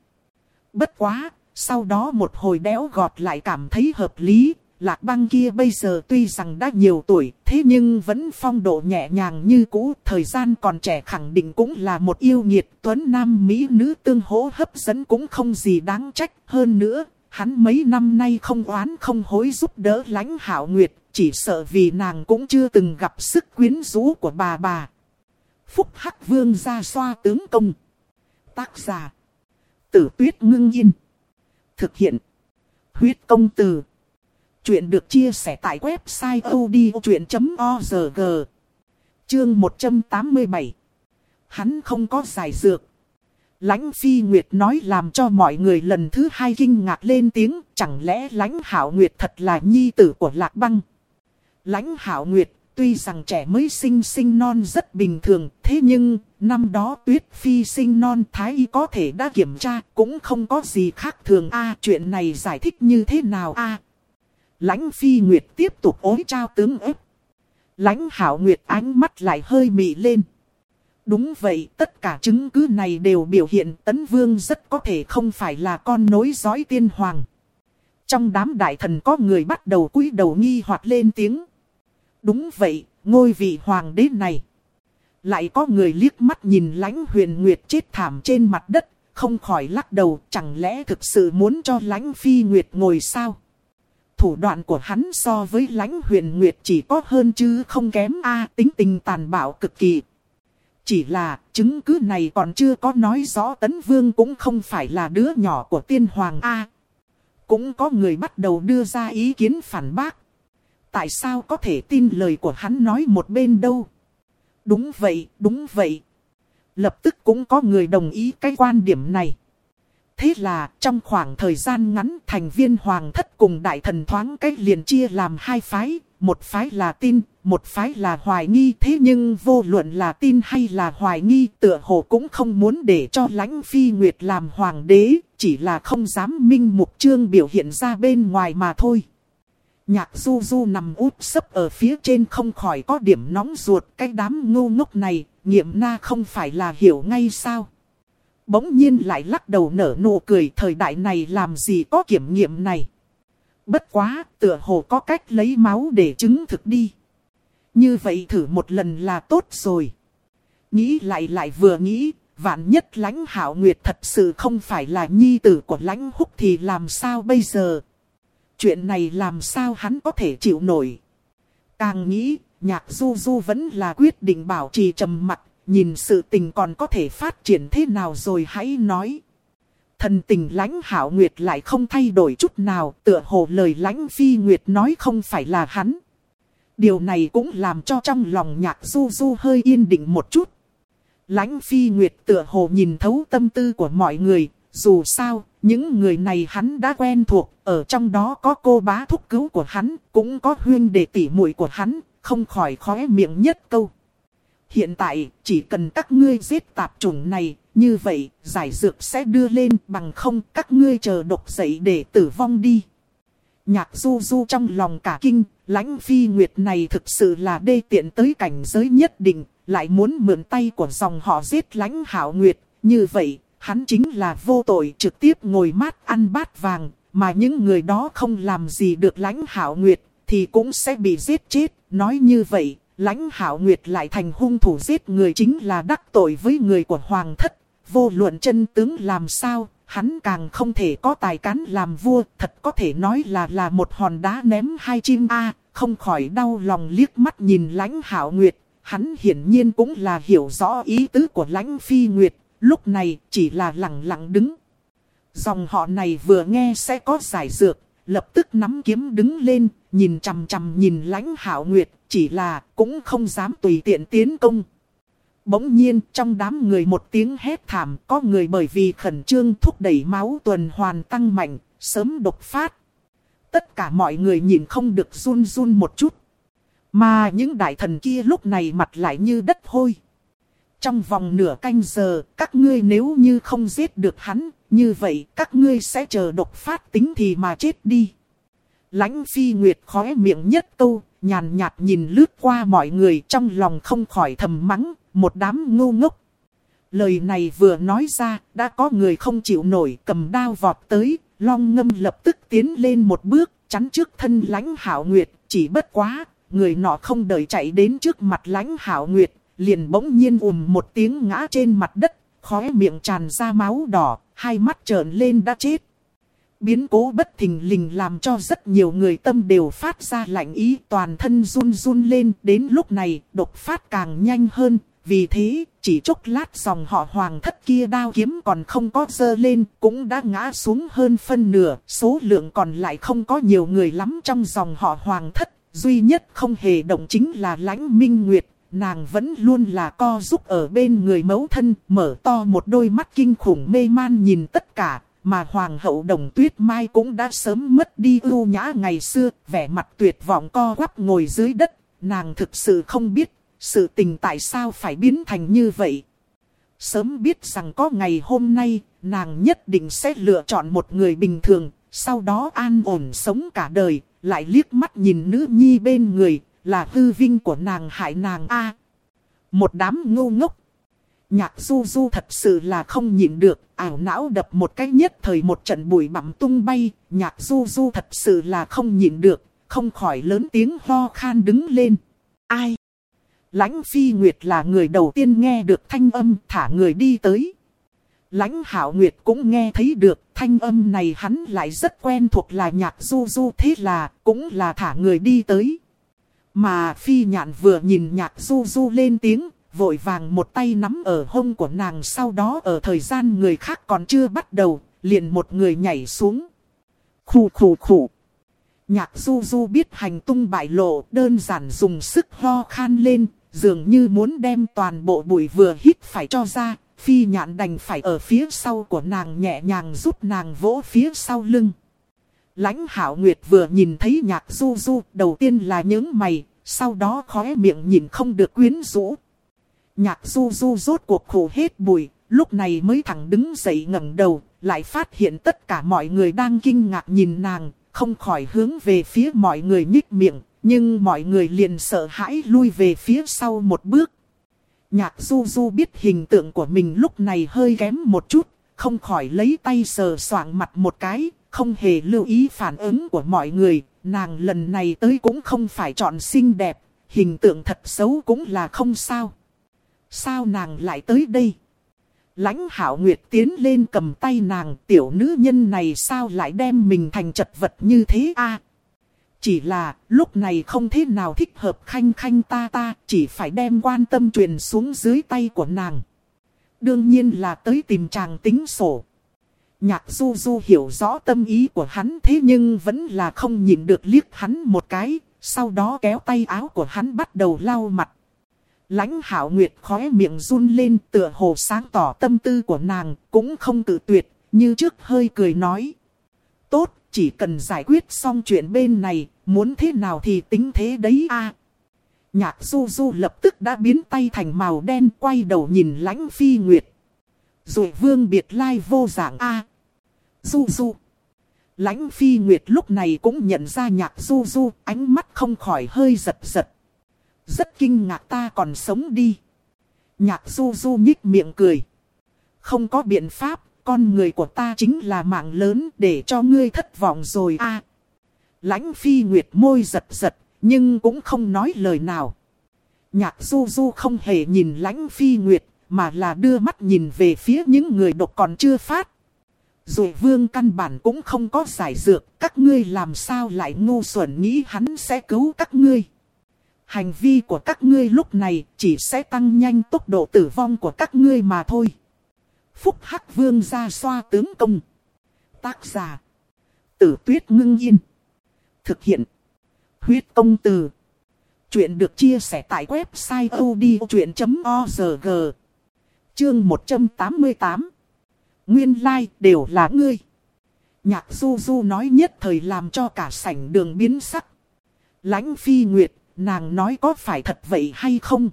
Bất quá, sau đó một hồi đéo gọt lại cảm thấy hợp lý, Lạc băng kia bây giờ tuy rằng đã nhiều tuổi, thế nhưng vẫn phong độ nhẹ nhàng như cũ. Thời gian còn trẻ khẳng định cũng là một yêu nghiệt tuấn nam mỹ nữ tương hỗ hấp dẫn cũng không gì đáng trách. Hơn nữa, hắn mấy năm nay không oán không hối giúp đỡ lãnh hảo nguyệt, chỉ sợ vì nàng cũng chưa từng gặp sức quyến rũ của bà bà. Phúc Hắc Vương ra xoa tướng công. Tác giả. Tử tuyết ngưng yên. Thực hiện. Huyết công từ. Chuyện được chia sẻ tại website odchuyện.org. Chương 187. Hắn không có giải dược. Lãnh Phi Nguyệt nói làm cho mọi người lần thứ hai kinh ngạc lên tiếng, chẳng lẽ Lãnh Hảo Nguyệt thật là nhi tử của Lạc Băng. Lãnh Hảo Nguyệt, tuy rằng trẻ mới sinh sinh non rất bình thường, thế nhưng, năm đó Tuyết Phi sinh non Thái Y có thể đã kiểm tra, cũng không có gì khác thường. a chuyện này giải thích như thế nào a Lãnh Phi Nguyệt tiếp tục ối trao tướng ếp. Lãnh Hảo Nguyệt ánh mắt lại hơi mị lên. Đúng vậy, tất cả chứng cứ này đều biểu hiện Tấn Vương rất có thể không phải là con nối dõi tiên hoàng. Trong đám đại thần có người bắt đầu cúi đầu nghi hoặc lên tiếng. Đúng vậy, ngôi vị hoàng đế này. Lại có người liếc mắt nhìn lãnh huyền nguyệt chết thảm trên mặt đất, không khỏi lắc đầu, chẳng lẽ thực sự muốn cho lãnh phi nguyệt ngồi sao? Thủ đoạn của hắn so với lãnh huyền nguyệt chỉ có hơn chứ không kém a tính tình tàn bạo cực kỳ. Chỉ là chứng cứ này còn chưa có nói rõ tấn vương cũng không phải là đứa nhỏ của tiên hoàng a Cũng có người bắt đầu đưa ra ý kiến phản bác. Tại sao có thể tin lời của hắn nói một bên đâu? Đúng vậy, đúng vậy. Lập tức cũng có người đồng ý cái quan điểm này. Thế là trong khoảng thời gian ngắn thành viên hoàng thất cùng đại thần thoáng cách liền chia làm hai phái. Một phái là tin, một phái là hoài nghi. Thế nhưng vô luận là tin hay là hoài nghi tựa hồ cũng không muốn để cho lãnh phi nguyệt làm hoàng đế. Chỉ là không dám minh mục trương biểu hiện ra bên ngoài mà thôi. Nhạc du du nằm úp sấp ở phía trên không khỏi có điểm nóng ruột. Cái đám ngu ngốc này, nghiệm na không phải là hiểu ngay sao. Bỗng nhiên lại lắc đầu nở nụ cười thời đại này làm gì có kiểm nghiệm này. Bất quá, tựa hồ có cách lấy máu để chứng thực đi. Như vậy thử một lần là tốt rồi. Nghĩ lại lại vừa nghĩ, vạn nhất lãnh hảo nguyệt thật sự không phải là nhi tử của lãnh húc thì làm sao bây giờ? Chuyện này làm sao hắn có thể chịu nổi? Càng nghĩ, nhạc du du vẫn là quyết định bảo trì trầm mặc nhìn sự tình còn có thể phát triển thế nào rồi hãy nói. Thần tình lãnh hảo nguyệt lại không thay đổi chút nào, tựa hồ lời lãnh phi nguyệt nói không phải là hắn. Điều này cũng làm cho trong lòng nhạc du du hơi yên định một chút. Lãnh phi nguyệt tựa hồ nhìn thấu tâm tư của mọi người, dù sao, những người này hắn đã quen thuộc, ở trong đó có cô bá thúc cứu của hắn, cũng có huyên đệ tỷ muội của hắn, không khỏi khóe miệng nhất câu. Hiện tại, chỉ cần các ngươi giết tạp chủng này, như vậy, giải dược sẽ đưa lên bằng không các ngươi chờ độc dậy để tử vong đi. Nhạc du du trong lòng cả kinh, lãnh phi nguyệt này thực sự là đê tiện tới cảnh giới nhất định, lại muốn mượn tay của dòng họ giết lãnh hảo nguyệt. Như vậy, hắn chính là vô tội trực tiếp ngồi mát ăn bát vàng, mà những người đó không làm gì được lãnh hảo nguyệt, thì cũng sẽ bị giết chết. Nói như vậy, lãnh hảo nguyệt lại thành hung thủ giết người chính là đắc tội với người của hoàng thất. Vô luận chân tướng làm sao, hắn càng không thể có tài cán làm vua, thật có thể nói là là một hòn đá ném hai chim A, không khỏi đau lòng liếc mắt nhìn lãnh hảo nguyệt. Hắn hiển nhiên cũng là hiểu rõ ý tứ của lãnh phi nguyệt, lúc này chỉ là lặng lặng đứng. Dòng họ này vừa nghe sẽ có giải dược, lập tức nắm kiếm đứng lên, nhìn chằm chằm nhìn lãnh hảo nguyệt, chỉ là cũng không dám tùy tiện tiến công. Bỗng nhiên trong đám người một tiếng hét thảm có người bởi vì khẩn trương thúc đẩy máu tuần hoàn tăng mạnh, sớm đột phát. Tất cả mọi người nhìn không được run run một chút. Mà những đại thần kia lúc này mặt lại như đất hôi. Trong vòng nửa canh giờ, các ngươi nếu như không giết được hắn, như vậy các ngươi sẽ chờ độc phát tính thì mà chết đi. Lãnh phi nguyệt khóe miệng nhất câu, nhàn nhạt nhìn lướt qua mọi người trong lòng không khỏi thầm mắng, một đám ngu ngốc. Lời này vừa nói ra, đã có người không chịu nổi cầm đao vọt tới, long ngâm lập tức tiến lên một bước, chắn trước thân lãnh hảo nguyệt, chỉ bất quá, người nọ không đợi chạy đến trước mặt lãnh hảo nguyệt, liền bỗng nhiên ùm một tiếng ngã trên mặt đất, khóe miệng tràn ra máu đỏ, hai mắt trợn lên đã chết. Biến cố bất thình lình làm cho rất nhiều người tâm đều phát ra lạnh ý toàn thân run run lên. Đến lúc này, độc phát càng nhanh hơn, vì thế, chỉ chốc lát dòng họ hoàng thất kia đao kiếm còn không có dơ lên, cũng đã ngã xuống hơn phân nửa, số lượng còn lại không có nhiều người lắm trong dòng họ hoàng thất, duy nhất không hề động chính là lãnh minh nguyệt. Nàng vẫn luôn là co giúp ở bên người mẫu thân, mở to một đôi mắt kinh khủng mê man nhìn tất cả, mà hoàng hậu đồng tuyết mai cũng đã sớm mất đi ưu nhã ngày xưa, vẻ mặt tuyệt vọng co quắp ngồi dưới đất, nàng thực sự không biết sự tình tại sao phải biến thành như vậy? Sớm biết rằng có ngày hôm nay, nàng nhất định sẽ lựa chọn một người bình thường, sau đó an ổn sống cả đời, lại liếc mắt nhìn nữ nhi bên người, là hư vinh của nàng hại nàng a Một đám ngu ngốc. Nhạc du du thật sự là không nhịn được, ảo não đập một cái nhất thời một trận bụi bặm tung bay, nhạc du du thật sự là không nhịn được, không khỏi lớn tiếng ho khan đứng lên. Ai? Lãnh Phi Nguyệt là người đầu tiên nghe được thanh âm thả người đi tới. Lãnh Hảo Nguyệt cũng nghe thấy được thanh âm này hắn lại rất quen thuộc là nhạc du du thế là cũng là thả người đi tới. Mà Phi Nhạn vừa nhìn nhạc du du lên tiếng, vội vàng một tay nắm ở hông của nàng sau đó ở thời gian người khác còn chưa bắt đầu, liền một người nhảy xuống. Khủ khủ khủ. Nhạc du du biết hành tung bại lộ đơn giản dùng sức ho khan lên, dường như muốn đem toàn bộ bụi vừa hít phải cho ra, phi nhạn đành phải ở phía sau của nàng nhẹ nhàng giúp nàng vỗ phía sau lưng. Lãnh hảo nguyệt vừa nhìn thấy nhạc du du, đầu tiên là những mày, sau đó khóe miệng nhìn không được quyến rũ. Nhạc du du rốt cuộc khổ hết bụi, lúc này mới thẳng đứng dậy ngẩng đầu, lại phát hiện tất cả mọi người đang kinh ngạc nhìn nàng, không khỏi hướng về phía mọi người nhích miệng, nhưng mọi người liền sợ hãi lui về phía sau một bước. Nhạc du du biết hình tượng của mình lúc này hơi kém một chút, không khỏi lấy tay sờ soạng mặt một cái, không hề lưu ý phản ứng của mọi người. Nàng lần này tới cũng không phải chọn xinh đẹp, hình tượng thật xấu cũng là không sao. Sao nàng lại tới đây? Lãnh hảo nguyệt tiến lên cầm tay nàng tiểu nữ nhân này sao lại đem mình thành chật vật như thế a chỉ là lúc này không thế nào thích hợp khanh khanh ta ta, chỉ phải đem quan tâm truyền xuống dưới tay của nàng. Đương nhiên là tới tìm chàng tính sổ. Nhạc du du hiểu rõ tâm ý của hắn thế nhưng vẫn là không nhìn được liếc hắn một cái, sau đó kéo tay áo của hắn bắt đầu lau mặt. Lãnh hảo nguyệt khóe miệng run lên tựa hồ sáng tỏ tâm tư của nàng, cũng không tự tuyệt, như trước hơi cười nói. Tốt, chỉ cần giải quyết xong chuyện bên này, muốn thế nào thì tính thế đấy a. Nhạc du du lập tức đã biến tay thành màu đen quay đầu nhìn lãnh phi nguyệt. Rồi vương biệt lai vô dạng a. Du du. Lãnh phi nguyệt lúc này cũng nhận ra nhạc du du, ánh mắt không khỏi hơi giật giật. Rất kinh ngạc ta còn sống đi. Nhạc du du nhích miệng cười. Không có biện pháp, con người của ta chính là mạng lớn để cho ngươi thất vọng rồi a. Lãnh phi nguyệt môi giật giật, nhưng cũng không nói lời nào. Nhạc du du không hề nhìn lãnh phi nguyệt, mà là đưa mắt nhìn về phía những người độc còn chưa phát. Rồi vương căn bản cũng không có giải dược, các ngươi làm sao lại ngu xuẩn nghĩ hắn sẽ cứu các ngươi. Hành vi của các ngươi lúc này chỉ sẽ tăng nhanh tốc độ tử vong của các ngươi mà thôi. Phúc Hắc Vương ra xoa tướng công. Tác giả. Tử tuyết ngưng yên. Thực hiện. Huyết công từ. Chuyện được chia sẻ tại website odchuyện.org. Chương 188. Nguyên lai like đều là ngươi. Nhạc du du nói nhất thời làm cho cả sảnh đường biến sắc. lãnh phi nguyệt, nàng nói có phải thật vậy hay không?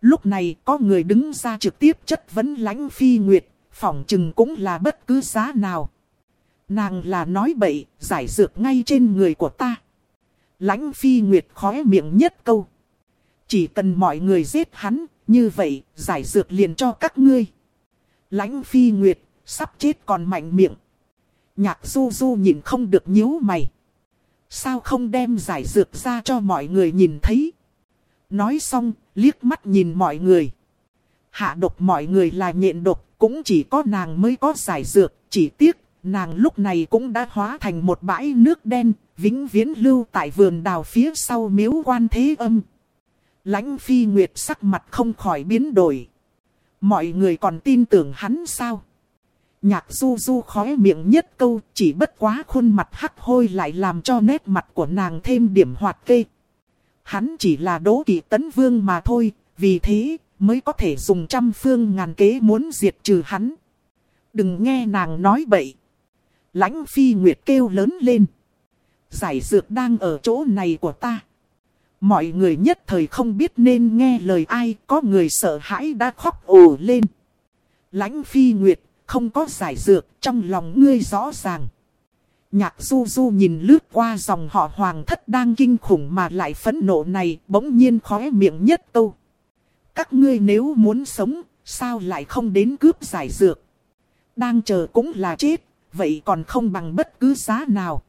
Lúc này có người đứng ra trực tiếp chất vấn lãnh phi nguyệt, phỏng chừng cũng là bất cứ giá nào. Nàng là nói bậy, giải dược ngay trên người của ta. Lãnh phi nguyệt khóe miệng nhất câu. Chỉ cần mọi người giết hắn, như vậy, giải dược liền cho các ngươi. Lãnh phi nguyệt, sắp chết còn mạnh miệng. Nhạc du du nhìn không được nhíu mày. Sao không đem giải dược ra cho mọi người nhìn thấy? Nói xong, liếc mắt nhìn mọi người. Hạ độc mọi người là nhện độc, cũng chỉ có nàng mới có giải dược, chỉ tiếc, nàng lúc này cũng đã hóa thành một bãi nước đen, vĩnh viễn lưu tại vườn đào phía sau miếu quan thế âm. Lãnh phi nguyệt sắc mặt không khỏi biến đổi. Mọi người còn tin tưởng hắn sao? Nhạc du du khóe miệng nhất câu chỉ bất quá khuôn mặt hắc hôi lại làm cho nét mặt của nàng thêm điểm hoạt kê. Hắn chỉ là đố kỵ tấn vương mà thôi, vì thế mới có thể dùng trăm phương ngàn kế muốn diệt trừ hắn. Đừng nghe nàng nói bậy. Lãnh phi nguyệt kêu lớn lên. Giải dược đang ở chỗ này của ta. Mọi người nhất thời không biết nên nghe lời ai, có người sợ hãi đã khóc ồ lên. Lãnh phi nguyệt, không có giải dược, trong lòng ngươi rõ ràng. Nhạc du du nhìn lướt qua dòng họ hoàng thất đang kinh khủng mà lại phẫn nộ này, bỗng nhiên khóe miệng nhất câu. Các ngươi nếu muốn sống, sao lại không đến cướp giải dược? Đang chờ cũng là chết, vậy còn không bằng bất cứ giá nào.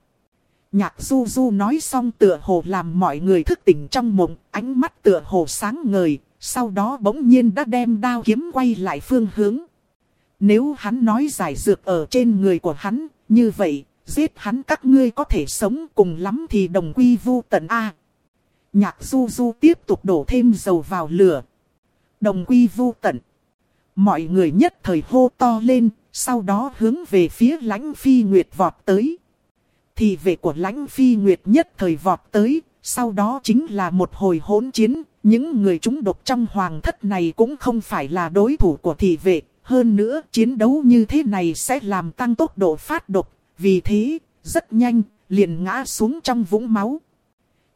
Nhạc du du nói xong tựa hồ làm mọi người thức tỉnh trong mộng, ánh mắt tựa hồ sáng ngời, sau đó bỗng nhiên đã đem đao kiếm quay lại phương hướng. Nếu hắn nói giải dược ở trên người của hắn, như vậy, giết hắn các ngươi có thể sống cùng lắm thì đồng quy vu tận A. Nhạc du du tiếp tục đổ thêm dầu vào lửa. Đồng quy vu tận. Mọi người nhất thời hô to lên, sau đó hướng về phía lãnh phi nguyệt vọt tới. Thì vệ của lãnh phi nguyệt nhất thời vọt tới, sau đó chính là một hồi hỗn chiến. Những người chúng độc trong hoàng thất này cũng không phải là đối thủ của thị vệ. Hơn nữa, chiến đấu như thế này sẽ làm tăng tốc độ phát độc. Vì thế, rất nhanh, liền ngã xuống trong vũng máu.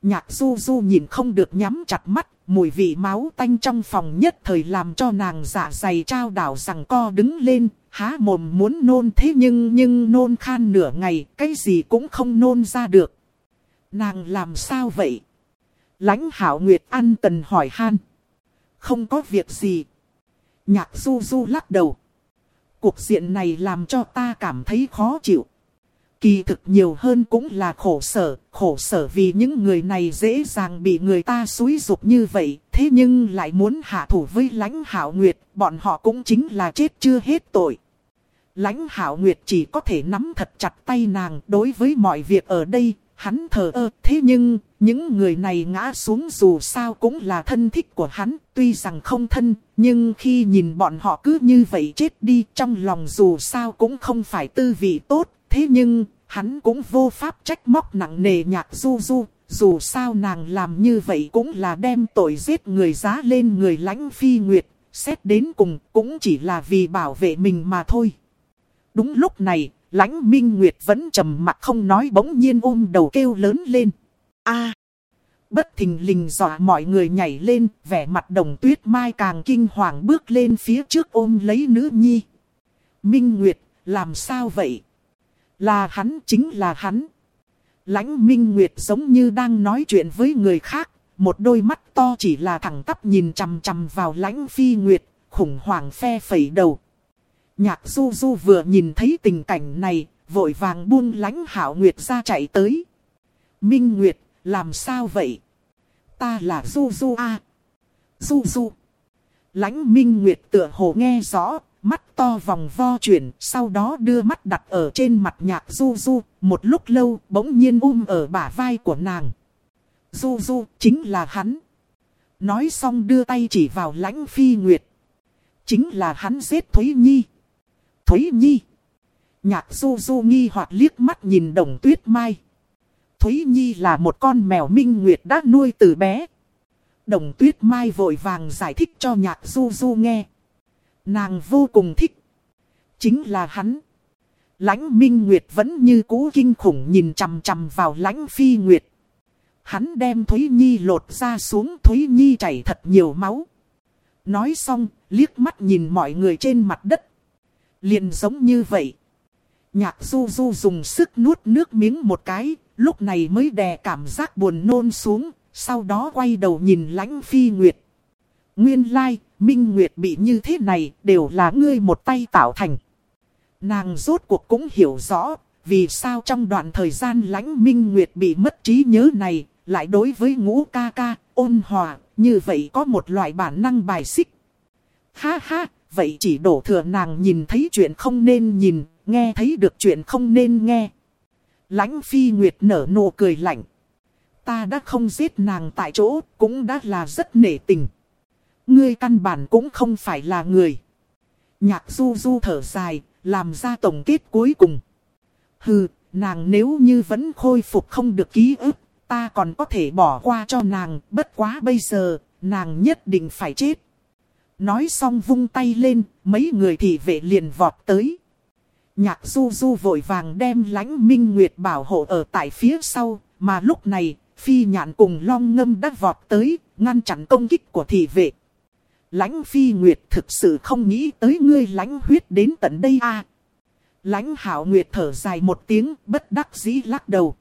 Nhạc du du nhìn không được nhắm chặt mắt, mùi vị máu tanh trong phòng nhất thời làm cho nàng dạ dày trao đảo rằng co đứng lên, há mồm muốn nôn thế nhưng nhưng nôn khan nửa ngày, cái gì cũng không nôn ra được. Nàng làm sao vậy? Lãnh hảo Nguyệt ăn tần hỏi han. Không có việc gì. Nhạc du du lắc đầu. Cuộc diện này làm cho ta cảm thấy khó chịu. Kỳ thực nhiều hơn cũng là khổ sở, khổ sở vì những người này dễ dàng bị người ta xúi dục như vậy, thế nhưng lại muốn hạ thủ với lãnh hảo nguyệt, bọn họ cũng chính là chết chưa hết tội. Lãnh hảo nguyệt chỉ có thể nắm thật chặt tay nàng đối với mọi việc ở đây, hắn thờ ơ, thế nhưng, những người này ngã xuống dù sao cũng là thân thích của hắn, tuy rằng không thân, nhưng khi nhìn bọn họ cứ như vậy chết đi, trong lòng dù sao cũng không phải tư vị tốt, Thế nhưng, hắn cũng vô pháp trách móc nặng nề nhạc du du, dù sao nàng làm như vậy cũng là đem tội giết người giá lên người lãnh phi nguyệt, xét đến cùng cũng chỉ là vì bảo vệ mình mà thôi. Đúng lúc này, lãnh minh nguyệt vẫn trầm mặt không nói bỗng nhiên ôm đầu kêu lớn lên. a Bất thình lình dọa mọi người nhảy lên, vẻ mặt đồng tuyết mai càng kinh hoàng bước lên phía trước ôm lấy nữ nhi. Minh Nguyệt, làm sao vậy? Là hắn chính là hắn. Lãnh Minh Nguyệt giống như đang nói chuyện với người khác. Một đôi mắt to chỉ là thẳng tắp nhìn chằm chằm vào lãnh phi Nguyệt, khủng hoảng phe phẩy đầu. Nhạc du du vừa nhìn thấy tình cảnh này, vội vàng buông lãnh hảo Nguyệt ra chạy tới. Minh Nguyệt, làm sao vậy? Ta là du du a à. Du du. Lãnh Minh Nguyệt tựa hồ nghe rõ, mắt to vòng vo chuyển, sau đó đưa mắt đặt ở trên mặt nhạc du du, một lúc lâu bỗng nhiên um ở bả vai của nàng. Du du, chính là hắn. Nói xong đưa tay chỉ vào lãnh phi nguyệt. Chính là hắn giết Thúy Nhi. Thúy Nhi. Nhạc du du nghi hoặc liếc mắt nhìn đồng tuyết mai. Thúy Nhi là một con mèo minh nguyệt đã nuôi từ bé. Đồng tuyết mai vội vàng giải thích cho nhạc du du nghe. Nàng vô cùng thích. Chính là hắn. Lãnh Minh Nguyệt vẫn như cũ kinh khủng nhìn chằm chằm vào lãnh Phi Nguyệt. Hắn đem Thúy Nhi lột ra xuống Thúy Nhi chảy thật nhiều máu. Nói xong, liếc mắt nhìn mọi người trên mặt đất. Liền giống như vậy. Nhạc du du dùng sức nuốt nước miếng một cái, lúc này mới đè cảm giác buồn nôn xuống, sau đó quay đầu nhìn lãnh Phi Nguyệt. Nguyên lai, like, Minh Nguyệt bị như thế này đều là ngươi một tay tạo thành. Nàng rốt cuộc cũng hiểu rõ, vì sao trong đoạn thời gian lãnh Minh Nguyệt bị mất trí nhớ này, lại đối với ngũ ca ca, ôn hòa, như vậy có một loại bản năng bài xích. Ha ha, vậy chỉ đổ thừa nàng nhìn thấy chuyện không nên nhìn, nghe thấy được chuyện không nên nghe. Lãnh Phi Nguyệt nở nụ cười lạnh ta đã không giết nàng tại chỗ, cũng đã là rất nể tình. Ngươi căn bản cũng không phải là người. Nhạc du du thở dài, làm ra tổng kết cuối cùng. Hừ, nàng nếu như vẫn khôi phục không được ký ức, ta còn có thể bỏ qua cho nàng, bất quá bây giờ, nàng nhất định phải chết. Nói xong vung tay lên, mấy người thị vệ liền vọt tới. Nhạc du du vội vàng đem lãnh minh nguyệt bảo hộ ở tại phía sau, mà lúc này, phi nhạn cùng long ngâm đã vọt tới, ngăn chặn công kích của thị vệ. Lãnh phi nguyệt thực sự không nghĩ tới ngươi lãnh huyết đến tận đây à. Lãnh hảo nguyệt thở dài một tiếng, bất đắc dĩ lắc đầu.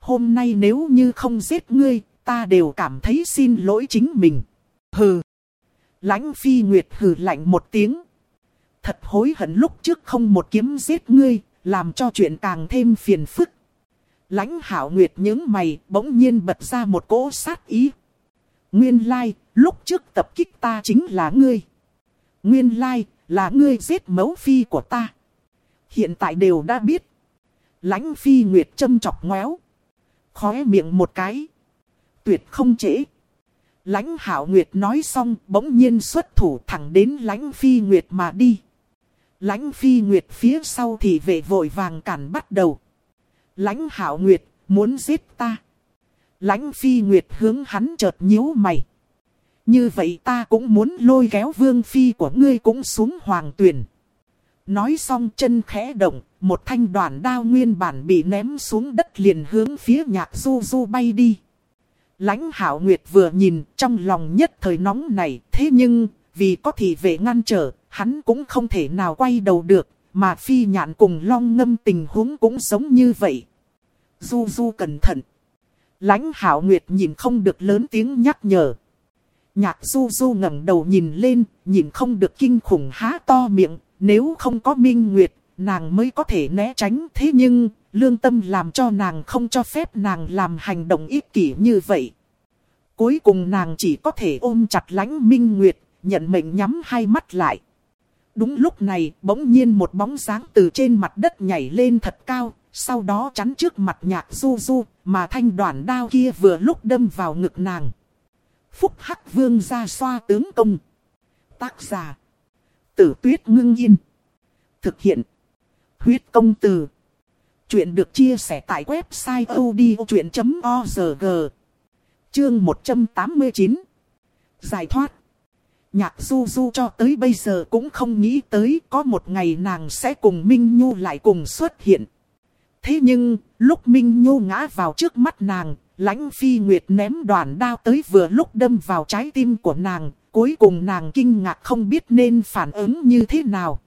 Hôm nay nếu như không giết ngươi, ta đều cảm thấy xin lỗi chính mình. Hừ. Lãnh phi nguyệt hừ lạnh một tiếng. Thật hối hận lúc trước không một kiếm giết ngươi, làm cho chuyện càng thêm phiền phức. Lãnh hảo nguyệt những mày bỗng nhiên bật ra một cỗ sát ý. Nguyên lai, lúc trước tập kích ta chính là ngươi. Nguyên lai, là ngươi giết mẫu phi của ta. Hiện tại đều đã biết. Lãnh phi nguyệt châm chọc ngoéo. Khóe miệng một cái. Tuyệt không trễ. Lãnh hạo nguyệt nói xong bỗng nhiên xuất thủ thẳng đến lãnh phi nguyệt mà đi. Lãnh phi nguyệt phía sau thì vệ vội vàng cản bắt đầu. Lãnh hạo nguyệt, muốn giết ta. Lãnh phi nguyệt hướng hắn chợt nhíu mày. Như vậy ta cũng muốn lôi kéo vương phi của ngươi cũng xuống hoàng tuyển. Nói xong chân khẽ động, một thanh đoàn đao nguyên bản bị ném xuống đất liền hướng phía nhạc du du bay đi. Lãnh hảo nguyệt vừa nhìn trong lòng nhất thời nóng này, thế nhưng, vì có thị vệ ngăn trở, hắn cũng không thể nào quay đầu được, mà phi nhạn cùng long ngâm tình huống cũng giống như vậy. Du du cẩn thận. Lãnh hảo nguyệt nhìn không được lớn tiếng nhắc nhở. Nhạc du du ngẩng đầu nhìn lên, nhìn không được kinh khủng há to miệng, nếu không có minh nguyệt, nàng mới có thể né tránh. Thế nhưng, lương tâm làm cho nàng không cho phép nàng làm hành động ích kỷ như vậy. Cuối cùng nàng chỉ có thể ôm chặt lãnh minh nguyệt, nhận mệnh nhắm hai mắt lại. Đúng lúc này, bỗng nhiên một bóng sáng từ trên mặt đất nhảy lên thật cao, sau đó chắn trước mặt nhạc du du, mà thanh đoàn đao kia vừa lúc đâm vào ngực nàng. Phúc Hắc Vương ra xoa tướng công. Tác giả. Tử tuyết ngưng yên. Thực hiện. Huyết công từ. Chuyện được chia sẻ tại website odchuyện.org. Chương 189. Giải thoát. Nhạc du du cho tới bây giờ cũng không nghĩ tới có một ngày nàng sẽ cùng Minh Nhu lại cùng xuất hiện. Thế nhưng, lúc Minh Nhu ngã vào trước mắt nàng, lãnh phi nguyệt ném đoàn đao tới vừa lúc đâm vào trái tim của nàng, cuối cùng nàng kinh ngạc không biết nên phản ứng như thế nào.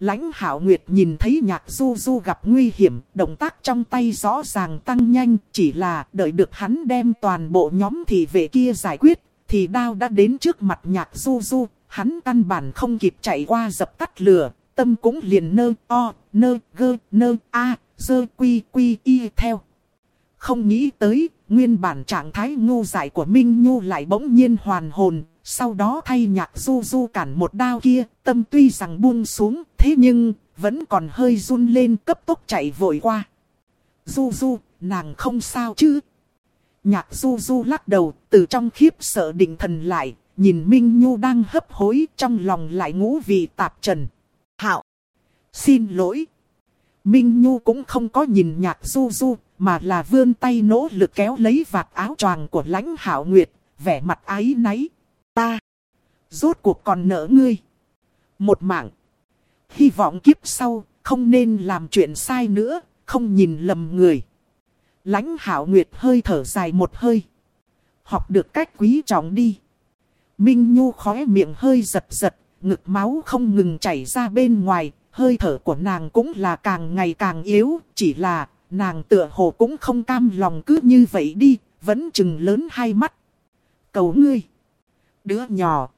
Lãnh hạo nguyệt nhìn thấy nhạc du du gặp nguy hiểm, động tác trong tay rõ ràng tăng nhanh, chỉ là đợi được hắn đem toàn bộ nhóm thị vệ kia giải quyết, thì đao đã đến trước mặt nhạc du du, hắn căn bản không kịp chạy qua dập tắt lửa, tâm cũng liền nơ o, nơ gơ, nơ a, dơ quy quy y theo. Không nghĩ tới, nguyên bản trạng thái ngu dại của Minh Nhu lại bỗng nhiên hoàn hồn, sau đó thay nhạc du du cản một đao kia, tâm tuy rằng buông xuống, thế nhưng, vẫn còn hơi run lên cấp tốc chạy vội qua. Du du, nàng không sao chứ? Nhạc du du lắc đầu, từ trong khiếp sợ định thần lại, nhìn Minh Nhu đang hấp hối trong lòng lại ngũ vị tạp trần. Hạo! Xin lỗi! Minh Nhu cũng không có nhìn nhạc du du, mà là vươn tay nỗ lực kéo lấy vạt áo choàng của lãnh hảo nguyệt, vẻ mặt ái náy. Ta! Rốt cuộc còn nỡ ngươi! Một mạng! Hy vọng kiếp sau, không nên làm chuyện sai nữa, không nhìn lầm người. Lãnh hảo nguyệt hơi thở dài một hơi. Học được cách quý trọng đi. Minh Nhu khóe miệng hơi giật giật, ngực máu không ngừng chảy ra bên ngoài, hơi thở của nàng cũng là càng ngày càng yếu, chỉ là nàng tựa hồ cũng không cam lòng cứ như vậy đi, vẫn chừng lớn hai mắt. Cầu ngươi, đứa nhỏ,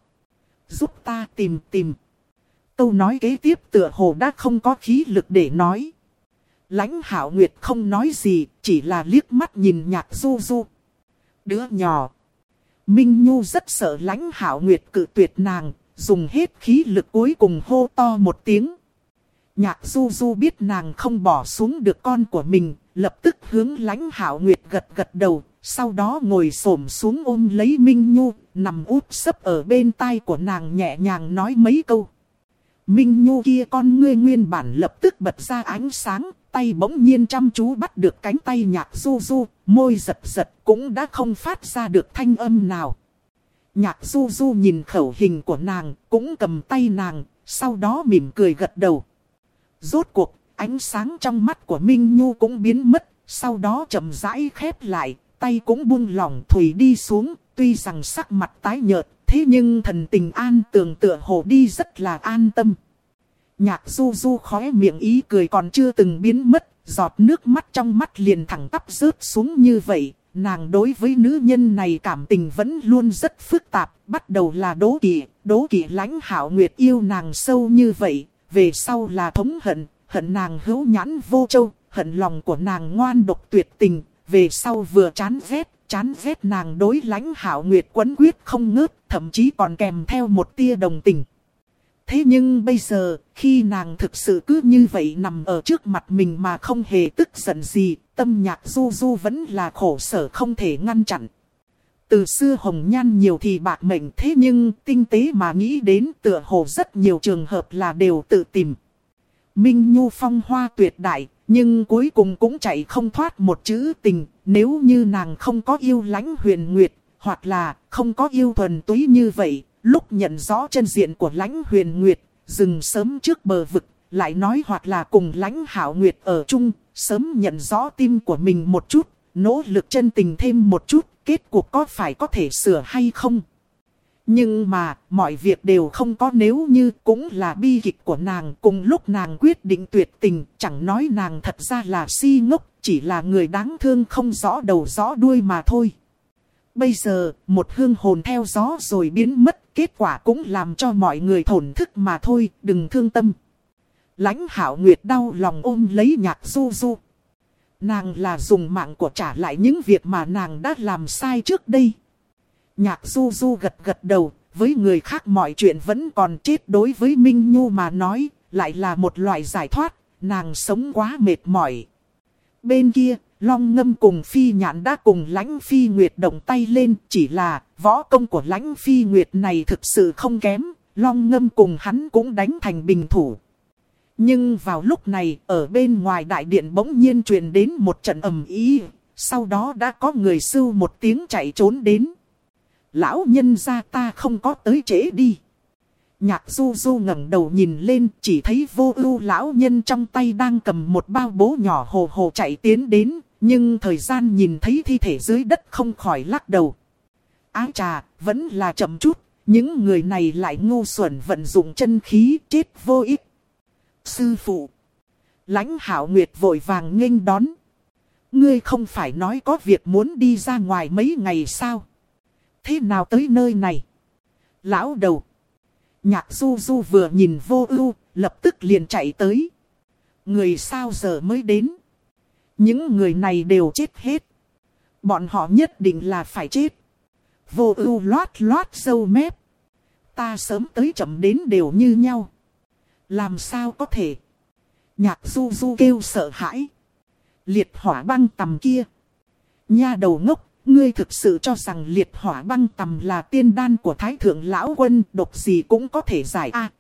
giúp ta tìm tìm. Câu nói kế tiếp tựa hồ đã không có khí lực để nói. Lãnh hảo nguyệt không nói gì, chỉ là liếc mắt nhìn nhạc du du. Đứa nhỏ. Minh Nhu rất sợ lãnh hảo nguyệt cự tuyệt nàng, dùng hết khí lực cuối cùng hô to một tiếng. Nhạc du du biết nàng không bỏ xuống được con của mình, lập tức hướng lãnh hảo nguyệt gật gật đầu, sau đó ngồi xổm xuống ôm lấy Minh Nhu, nằm úp sấp ở bên tai của nàng nhẹ nhàng nói mấy câu. Minh Nhu kia con ngươi nguyên bản lập tức bật ra ánh sáng, tay bỗng nhiên chăm chú bắt được cánh tay nhạc du du, môi giật giật cũng đã không phát ra được thanh âm nào. Nhạc du du nhìn khẩu hình của nàng, cũng cầm tay nàng, sau đó mỉm cười gật đầu. Rốt cuộc, ánh sáng trong mắt của Minh Nhu cũng biến mất, sau đó chậm rãi khép lại, tay cũng buông lỏng thủy đi xuống, tuy rằng sắc mặt tái nhợt, thế nhưng thần tình an tường tựa hồ đi rất là an tâm. Nhạc du du khóe miệng ý cười còn chưa từng biến mất, giọt nước mắt trong mắt liền thẳng tắp rớt xuống như vậy. Nàng đối với nữ nhân này cảm tình vẫn luôn rất phức tạp, bắt đầu là đố kỵ, đố kỵ lãnh hảo nguyệt yêu nàng sâu như vậy, về sau là thống hận, hận nàng hữu nhãn vô châu, hận lòng của nàng ngoan độc tuyệt tình, về sau vừa chán ghét, chán ghét nàng đối lãnh hảo nguyệt quấn quyết không ngớt, thậm chí còn kèm theo một tia đồng tình. Thế nhưng bây giờ, khi nàng thực sự cứ như vậy nằm ở trước mặt mình mà không hề tức giận gì, tâm nhạc du du vẫn là khổ sở không thể ngăn chặn. Từ xưa hồng nhan nhiều thì bạc mệnh thế nhưng tinh tế mà nghĩ đến tựa hồ rất nhiều trường hợp là đều tự tìm. Minh Nhu phong hoa tuyệt đại, nhưng cuối cùng cũng chạy không thoát một chữ tình, nếu như nàng không có yêu lãnh huyền nguyệt, hoặc là không có yêu thuần túy như vậy, lúc nhận rõ chân diện của lãnh huyền nguyệt, dừng sớm trước bờ vực, lại nói hoặc là cùng lãnh hảo nguyệt ở chung, sớm nhận rõ tim của mình một chút, nỗ lực chân tình thêm một chút, kết cuộc có phải có thể sửa hay không. Nhưng mà, mọi việc đều không có nếu như cũng là bi kịch của nàng. Cùng lúc nàng quyết định tuyệt tình, chẳng nói nàng thật ra là si ngốc, chỉ là người đáng thương không rõ đầu rõ đuôi mà thôi. Bây giờ, một hương hồn theo gió rồi biến mất, kết quả cũng làm cho mọi người thổn thức mà thôi, đừng thương tâm. lãnh hảo nguyệt đau lòng ôm lấy nhạc du du. Nàng là dùng mạng của trả lại những việc mà nàng đã làm sai trước đây. Nhạc du du gật gật đầu, với người khác mọi chuyện vẫn còn chết đối với Minh Nhu mà nói, lại là một loại giải thoát, nàng sống quá mệt mỏi. Bên kia, Long Ngâm cùng Phi Nhãn đã cùng lãnh Phi Nguyệt động tay lên, chỉ là võ công của lãnh Phi Nguyệt này thực sự không kém, Long Ngâm cùng hắn cũng đánh thành bình thủ. Nhưng vào lúc này, ở bên ngoài đại điện bỗng nhiên truyền đến một trận ầm ý, sau đó đã có người sưu một tiếng chạy trốn đến lão nhân gia ta không có tới trễ đi. Nhạc du du ngẩng đầu nhìn lên chỉ thấy vô ưu lão nhân trong tay đang cầm một bao bố nhỏ hồ hồ chạy tiến đến. Nhưng thời gian nhìn thấy thi thể dưới đất không khỏi lắc đầu. Ái trà, vẫn là chậm chút, những người này lại ngu xuẩn vận dụng chân khí chết vô ích. Sư phụ, lãnh hảo nguyệt vội vàng nghênh đón. Ngươi không phải nói có việc muốn đi ra ngoài mấy ngày sao? Thế nào tới nơi này? Lão đầu. Nhạc du du vừa nhìn vô ưu, lập tức liền chạy tới. Người sao giờ mới đến? Những người này đều chết hết. Bọn họ nhất định là phải chết. Vô ưu loát loát sâu mép. Ta sớm tới chậm đến đều như nhau. Làm sao có thể? Nhạc du du kêu sợ hãi. Liệt hỏa băng tầm kia. Nha đầu ngốc, Ngươi thực sự cho rằng liệt hỏa băng tầm là tiên đan của thái thượng lão quân độc gì cũng có thể giải a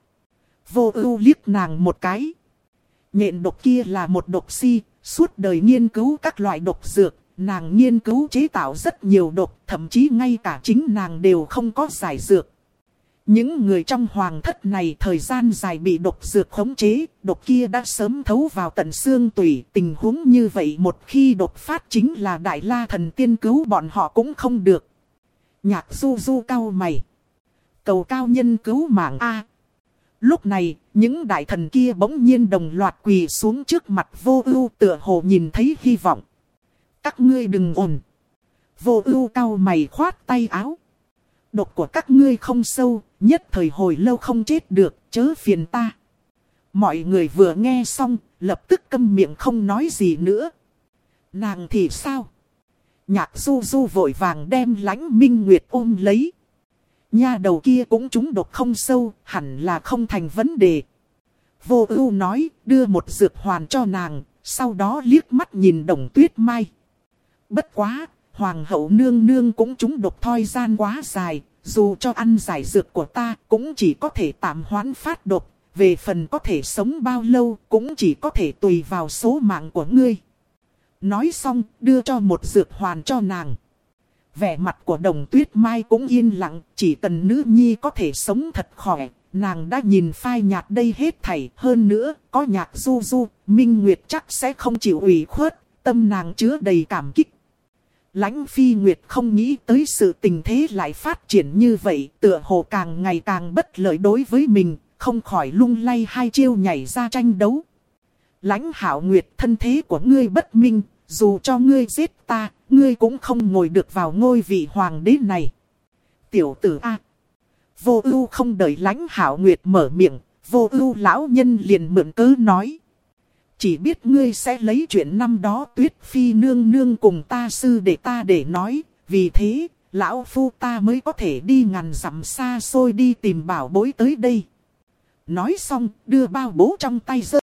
Vô ưu liếc nàng một cái. Nhện độc kia là một độc si, suốt đời nghiên cứu các loại độc dược, nàng nghiên cứu chế tạo rất nhiều độc, thậm chí ngay cả chính nàng đều không có giải dược. Những người trong hoàng thất này thời gian dài bị độc dược khống chế, độc kia đã sớm thấu vào tận xương tủy. Tình huống như vậy một khi độc phát chính là đại la thần tiên cứu bọn họ cũng không được. Nhạc du du cao mày. Cầu cao nhân cứu mạng A. Lúc này, những đại thần kia bỗng nhiên đồng loạt quỳ xuống trước mặt vô ưu tựa hồ nhìn thấy hy vọng. Các ngươi đừng ồn. Vô ưu cao mày khoát tay áo. Độc của các ngươi không sâu, nhất thời hồi lâu không chết được, chớ phiền ta. Mọi người vừa nghe xong, lập tức câm miệng không nói gì nữa. Nàng thì sao? Nhạc du du vội vàng đem lãnh minh nguyệt ôm lấy. Nha đầu kia cũng trúng độc không sâu, hẳn là không thành vấn đề. Vô ưu nói, đưa một dược hoàn cho nàng, sau đó liếc mắt nhìn đồng tuyết mai. Bất quá, hoàng hậu nương nương cũng trúng độc thoi gian quá dài, dù cho ăn giải dược của ta cũng chỉ có thể tạm hoãn phát độc, về phần có thể sống bao lâu cũng chỉ có thể tùy vào số mạng của ngươi. Nói xong, đưa cho một dược hoàn cho nàng. Vẻ mặt của đồng tuyết mai cũng yên lặng, chỉ cần nữ nhi có thể sống thật khỏe. Nàng đã nhìn phai nhạt đây hết thảy, hơn nữa, có nhạc du du, Minh Nguyệt chắc sẽ không chịu ủy khuất, tâm nàng chứa đầy cảm kích. Lãnh phi Nguyệt không nghĩ tới sự tình thế lại phát triển như vậy, tựa hồ càng ngày càng bất lợi đối với mình, không khỏi lung lay hai chiêu nhảy ra tranh đấu. Lãnh hảo Nguyệt thân thế của ngươi bất minh, dù cho ngươi giết ta, ngươi cũng không ngồi được vào ngôi vị hoàng đế này. Tiểu tử A. Vô ưu không đợi lãnh hảo nguyệt mở miệng, vô ưu lão nhân liền mượn cớ nói. Chỉ biết ngươi sẽ lấy chuyện năm đó tuyết phi nương nương cùng ta sư để ta để nói, vì thế, lão phu ta mới có thể đi ngàn dặm xa xôi đi tìm bảo bối tới đây. Nói xong, đưa bao bố trong tay giơ